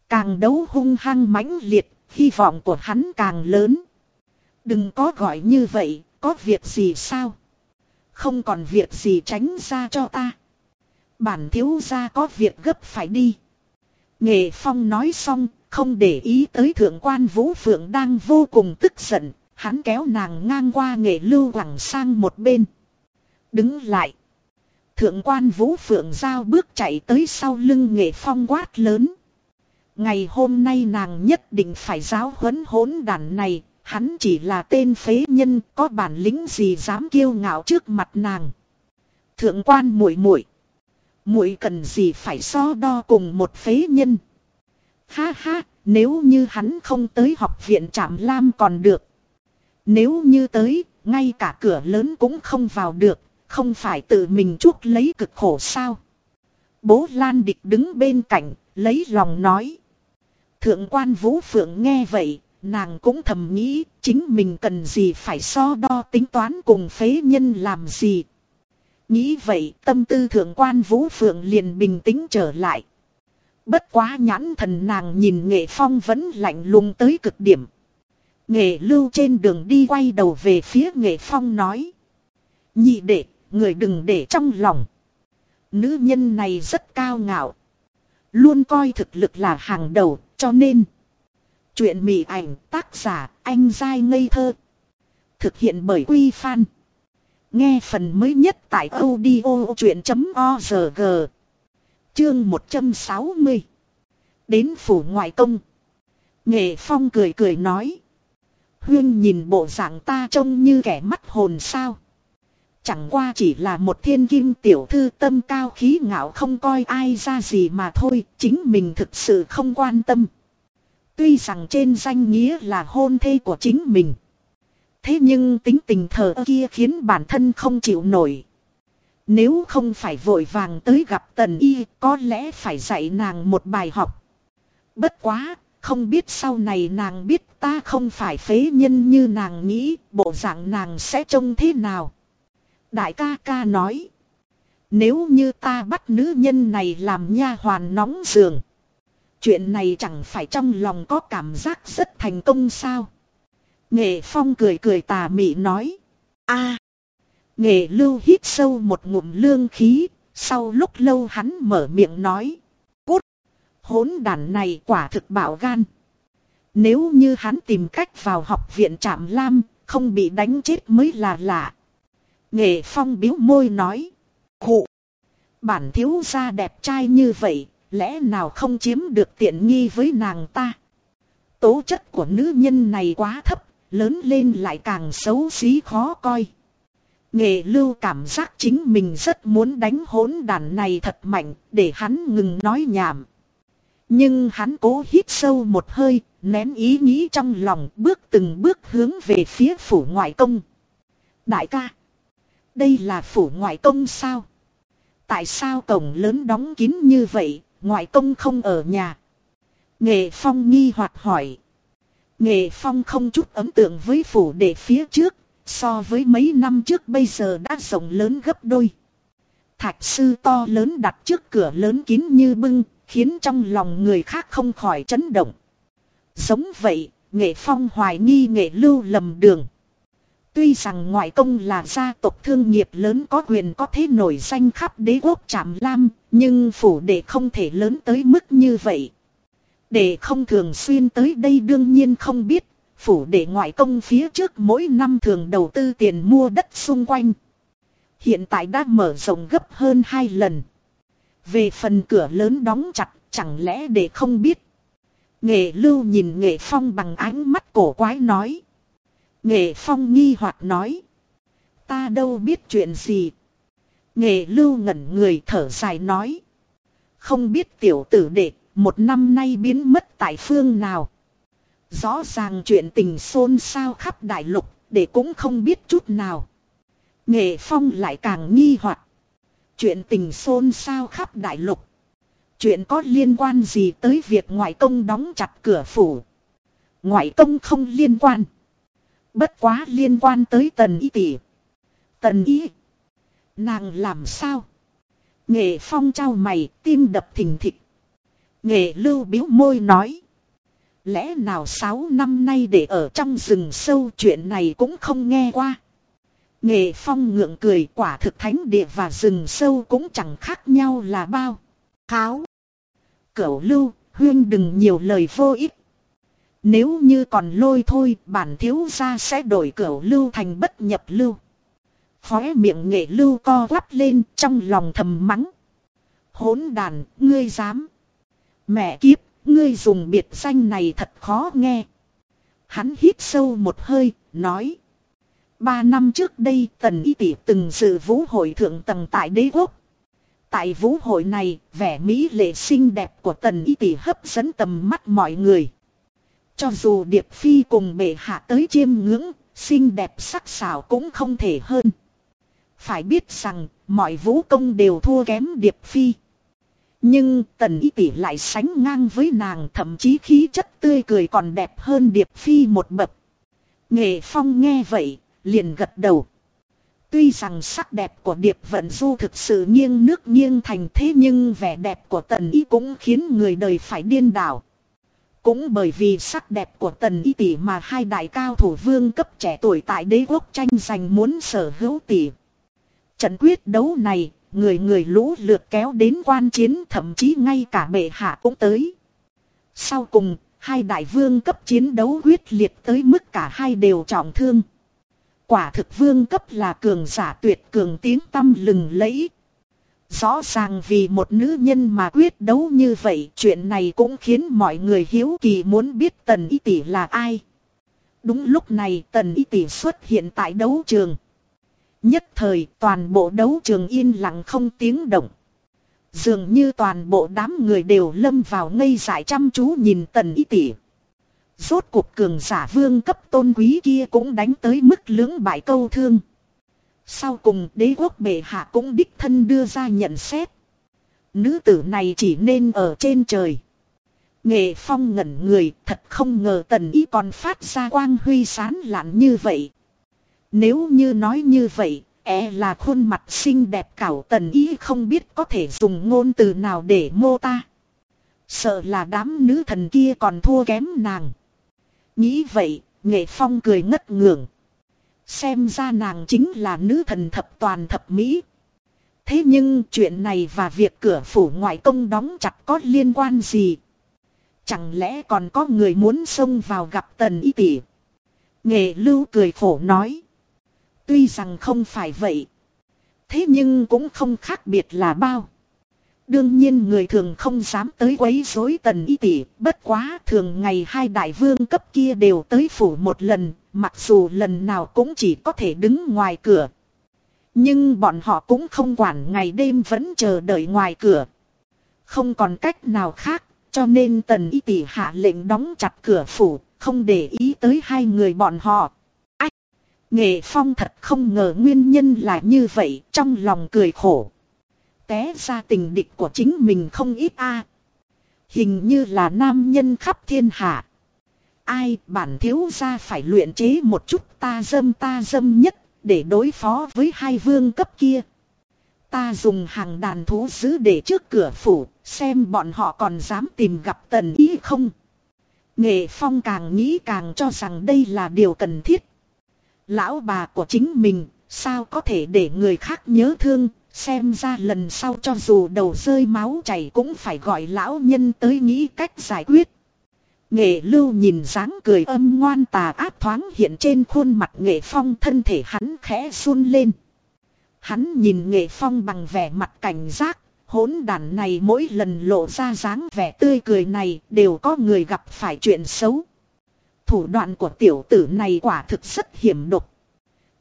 Càng đấu hung hăng mãnh liệt, hy vọng của hắn càng lớn. Đừng có gọi như vậy, có việc gì sao? Không còn việc gì tránh ra cho ta. Bản thiếu gia có việc gấp phải đi. Nghệ Phong nói xong, không để ý tới thượng quan Vũ Phượng đang vô cùng tức giận, hắn kéo nàng ngang qua nghệ lưu quẳng sang một bên. Đứng lại. Thượng quan Vũ Phượng giao bước chạy tới sau lưng nghệ phong quát lớn. Ngày hôm nay nàng nhất định phải giáo huấn hỗn đàn này, hắn chỉ là tên phế nhân, có bản lĩnh gì dám kiêu ngạo trước mặt nàng. Thượng quan muội muội, muội cần gì phải so đo cùng một phế nhân. Ha ha, nếu như hắn không tới học viện Trạm Lam còn được. Nếu như tới, ngay cả cửa lớn cũng không vào được, không phải tự mình chuốc lấy cực khổ sao. Bố Lan Địch đứng bên cạnh, lấy lòng nói. Thượng quan Vũ Phượng nghe vậy, nàng cũng thầm nghĩ chính mình cần gì phải so đo tính toán cùng phế nhân làm gì. Nghĩ vậy tâm tư thượng quan Vũ Phượng liền bình tĩnh trở lại. Bất quá nhãn thần nàng nhìn nghệ phong vẫn lạnh lùng tới cực điểm. Nghệ lưu trên đường đi quay đầu về phía nghệ phong nói. Nhị đệ, người đừng để trong lòng. Nữ nhân này rất cao ngạo. Luôn coi thực lực là hàng đầu, cho nên. Chuyện mị ảnh tác giả anh dai ngây thơ. Thực hiện bởi Quy Phan. Nghe phần mới nhất tại audio chuyện.org. Chương 160. Đến phủ ngoại công. Nghệ Phong cười cười nói. Huyên nhìn bộ dạng ta trông như kẻ mắt hồn sao. Chẳng qua chỉ là một thiên kim tiểu thư tâm cao khí ngạo không coi ai ra gì mà thôi, chính mình thực sự không quan tâm. Tuy rằng trên danh nghĩa là hôn thê của chính mình. Thế nhưng tính tình thờ kia khiến bản thân không chịu nổi. Nếu không phải vội vàng tới gặp tần y có lẽ phải dạy nàng một bài học. Bất quá, không biết sau này nàng biết ta không phải phế nhân như nàng nghĩ bộ dạng nàng sẽ trông thế nào. Đại ca ca nói. Nếu như ta bắt nữ nhân này làm nha hoàn nóng giường. Chuyện này chẳng phải trong lòng có cảm giác rất thành công sao. Nghệ Phong cười cười tà mị nói. a Nghệ lưu hít sâu một ngụm lương khí. Sau lúc lâu hắn mở miệng nói. Cút. Hốn đàn này quả thực bạo gan. Nếu như hắn tìm cách vào học viện trạm lam. Không bị đánh chết mới là lạ. Nghệ Phong biếu môi nói. Khụ. Bản thiếu gia đẹp trai như vậy, lẽ nào không chiếm được tiện nghi với nàng ta. Tố chất của nữ nhân này quá thấp, lớn lên lại càng xấu xí khó coi. Nghệ lưu cảm giác chính mình rất muốn đánh hỗn đàn này thật mạnh để hắn ngừng nói nhảm. Nhưng hắn cố hít sâu một hơi, nén ý nghĩ trong lòng bước từng bước hướng về phía phủ ngoại công. Đại ca, đây là phủ ngoại công sao? Tại sao cổng lớn đóng kín như vậy, ngoại công không ở nhà? Nghệ Phong nghi hoặc hỏi. Nghệ Phong không chút ấn tượng với phủ đệ phía trước, so với mấy năm trước bây giờ đã rộng lớn gấp đôi. Thạch sư to lớn đặt trước cửa lớn kín như bưng, khiến trong lòng người khác không khỏi chấn động. Giống vậy, Nghệ Phong hoài nghi Nghệ Lưu lầm đường. Tuy rằng ngoại công là gia tộc thương nghiệp lớn có quyền có thế nổi danh khắp đế quốc Trạm Lam, nhưng phủ đệ không thể lớn tới mức như vậy. Để không thường xuyên tới đây đương nhiên không biết, phủ đệ ngoại công phía trước mỗi năm thường đầu tư tiền mua đất xung quanh. Hiện tại đã mở rộng gấp hơn hai lần. Về phần cửa lớn đóng chặt, chẳng lẽ để không biết. Nghệ lưu nhìn nghệ phong bằng ánh mắt cổ quái nói. Nghệ Phong nghi hoặc nói. Ta đâu biết chuyện gì. Nghệ lưu ngẩn người thở dài nói. Không biết tiểu tử đệ, một năm nay biến mất tại phương nào. Rõ ràng chuyện tình xôn xao khắp đại lục, để cũng không biết chút nào. Nghệ phong lại càng nghi hoặc Chuyện tình xôn xao khắp đại lục. Chuyện có liên quan gì tới việc ngoại công đóng chặt cửa phủ. Ngoại công không liên quan. Bất quá liên quan tới tần y tỷ. Tần y. Nàng làm sao? Nghệ phong trao mày, tim đập thình thịch. Nghệ lưu biếu môi nói. Lẽ nào sáu năm nay để ở trong rừng sâu chuyện này cũng không nghe qua. Nghệ phong ngượng cười quả thực thánh địa và rừng sâu cũng chẳng khác nhau là bao. Kháo. Cửu lưu, huyên đừng nhiều lời vô ích. Nếu như còn lôi thôi bản thiếu gia sẽ đổi cửu lưu thành bất nhập lưu. Khóe miệng nghệ lưu co quắp lên trong lòng thầm mắng. Hốn đàn, ngươi dám. Mẹ kiếp, ngươi dùng biệt danh này thật khó nghe. Hắn hít sâu một hơi, nói. Ba năm trước đây tần y tỷ từng dự vũ hội thượng tầng tại đế quốc. Tại vũ hội này, vẻ mỹ lệ xinh đẹp của tần y tỷ hấp dẫn tầm mắt mọi người. Cho dù Điệp Phi cùng bệ hạ tới chiêm ngưỡng, xinh đẹp sắc sảo cũng không thể hơn. Phải biết rằng, mọi vũ công đều thua kém Điệp Phi. Nhưng tần y tỷ lại sánh ngang với nàng thậm chí khí chất tươi cười còn đẹp hơn Điệp Phi một bậc. Nghệ Phong nghe vậy, liền gật đầu. Tuy rằng sắc đẹp của Điệp Vận Du thực sự nghiêng nước nghiêng thành thế nhưng vẻ đẹp của tần y cũng khiến người đời phải điên đảo. Cũng bởi vì sắc đẹp của tần y tỷ mà hai đại cao thủ vương cấp trẻ tuổi tại đế quốc tranh giành muốn sở hữu tỷ. Trận quyết đấu này, người người lũ lượt kéo đến quan chiến thậm chí ngay cả bệ hạ cũng tới. Sau cùng, hai đại vương cấp chiến đấu quyết liệt tới mức cả hai đều trọng thương. Quả thực vương cấp là cường giả tuyệt cường tiếng tâm lừng lẫy. Rõ ràng vì một nữ nhân mà quyết đấu như vậy, chuyện này cũng khiến mọi người hiếu kỳ muốn biết tần y tỷ là ai. Đúng lúc này, tần y tỷ xuất hiện tại đấu trường. Nhất thời, toàn bộ đấu trường yên lặng không tiếng động. Dường như toàn bộ đám người đều lâm vào ngây dại chăm chú nhìn tần y tỷ. Rốt cuộc cường giả vương cấp tôn quý kia cũng đánh tới mức lưỡng bại câu thương. Sau cùng đế quốc bệ hạ cũng đích thân đưa ra nhận xét. Nữ tử này chỉ nên ở trên trời. Nghệ phong ngẩn người thật không ngờ tần ý còn phát ra quang huy sán lạn như vậy. Nếu như nói như vậy, e là khuôn mặt xinh đẹp cảo tần ý không biết có thể dùng ngôn từ nào để mô ta. Sợ là đám nữ thần kia còn thua kém nàng. Nghĩ vậy, nghệ phong cười ngất ngưởng. Xem ra nàng chính là nữ thần thập toàn thập mỹ. Thế nhưng chuyện này và việc cửa phủ ngoại công đóng chặt có liên quan gì? Chẳng lẽ còn có người muốn xông vào gặp tần y tỷ? Nghệ lưu cười khổ nói. Tuy rằng không phải vậy. Thế nhưng cũng không khác biệt là bao. Đương nhiên người thường không dám tới quấy rối tần y tỷ, bất quá thường ngày hai đại vương cấp kia đều tới phủ một lần, mặc dù lần nào cũng chỉ có thể đứng ngoài cửa. Nhưng bọn họ cũng không quản ngày đêm vẫn chờ đợi ngoài cửa. Không còn cách nào khác, cho nên tần y tỷ hạ lệnh đóng chặt cửa phủ, không để ý tới hai người bọn họ. Ách! Nghệ phong thật không ngờ nguyên nhân là như vậy, trong lòng cười khổ. Té ra tình địch của chính mình không ít a. Hình như là nam nhân khắp thiên hạ. Ai bản thiếu ra phải luyện chế một chút ta dâm ta dâm nhất để đối phó với hai vương cấp kia. Ta dùng hàng đàn thú giữ để trước cửa phủ, xem bọn họ còn dám tìm gặp tần ý không. Nghệ Phong càng nghĩ càng cho rằng đây là điều cần thiết. Lão bà của chính mình, sao có thể để người khác nhớ thương, Xem ra lần sau cho dù đầu rơi máu chảy cũng phải gọi lão nhân tới nghĩ cách giải quyết. Nghệ lưu nhìn dáng cười âm ngoan tà ác thoáng hiện trên khuôn mặt nghệ phong thân thể hắn khẽ run lên. Hắn nhìn nghệ phong bằng vẻ mặt cảnh giác, hỗn đàn này mỗi lần lộ ra dáng vẻ tươi cười này đều có người gặp phải chuyện xấu. Thủ đoạn của tiểu tử này quả thực rất hiểm độc.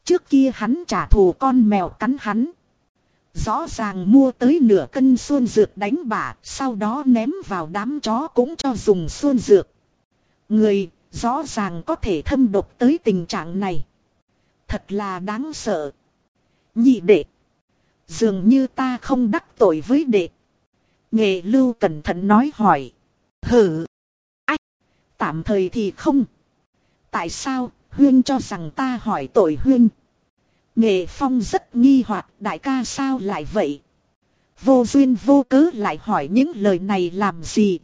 Trước kia hắn trả thù con mèo cắn hắn. Rõ ràng mua tới nửa cân xuân dược đánh bả, sau đó ném vào đám chó cũng cho dùng xuân dược. Người, rõ ràng có thể thâm độc tới tình trạng này. Thật là đáng sợ. Nhị đệ. Dường như ta không đắc tội với đệ. Nghệ lưu cẩn thận nói hỏi. Hử. Ách. Tạm thời thì không. Tại sao, Huyên cho rằng ta hỏi tội Huyên. Nghệ phong rất nghi hoặc đại ca sao lại vậy. Vô duyên vô cớ lại hỏi những lời này làm gì,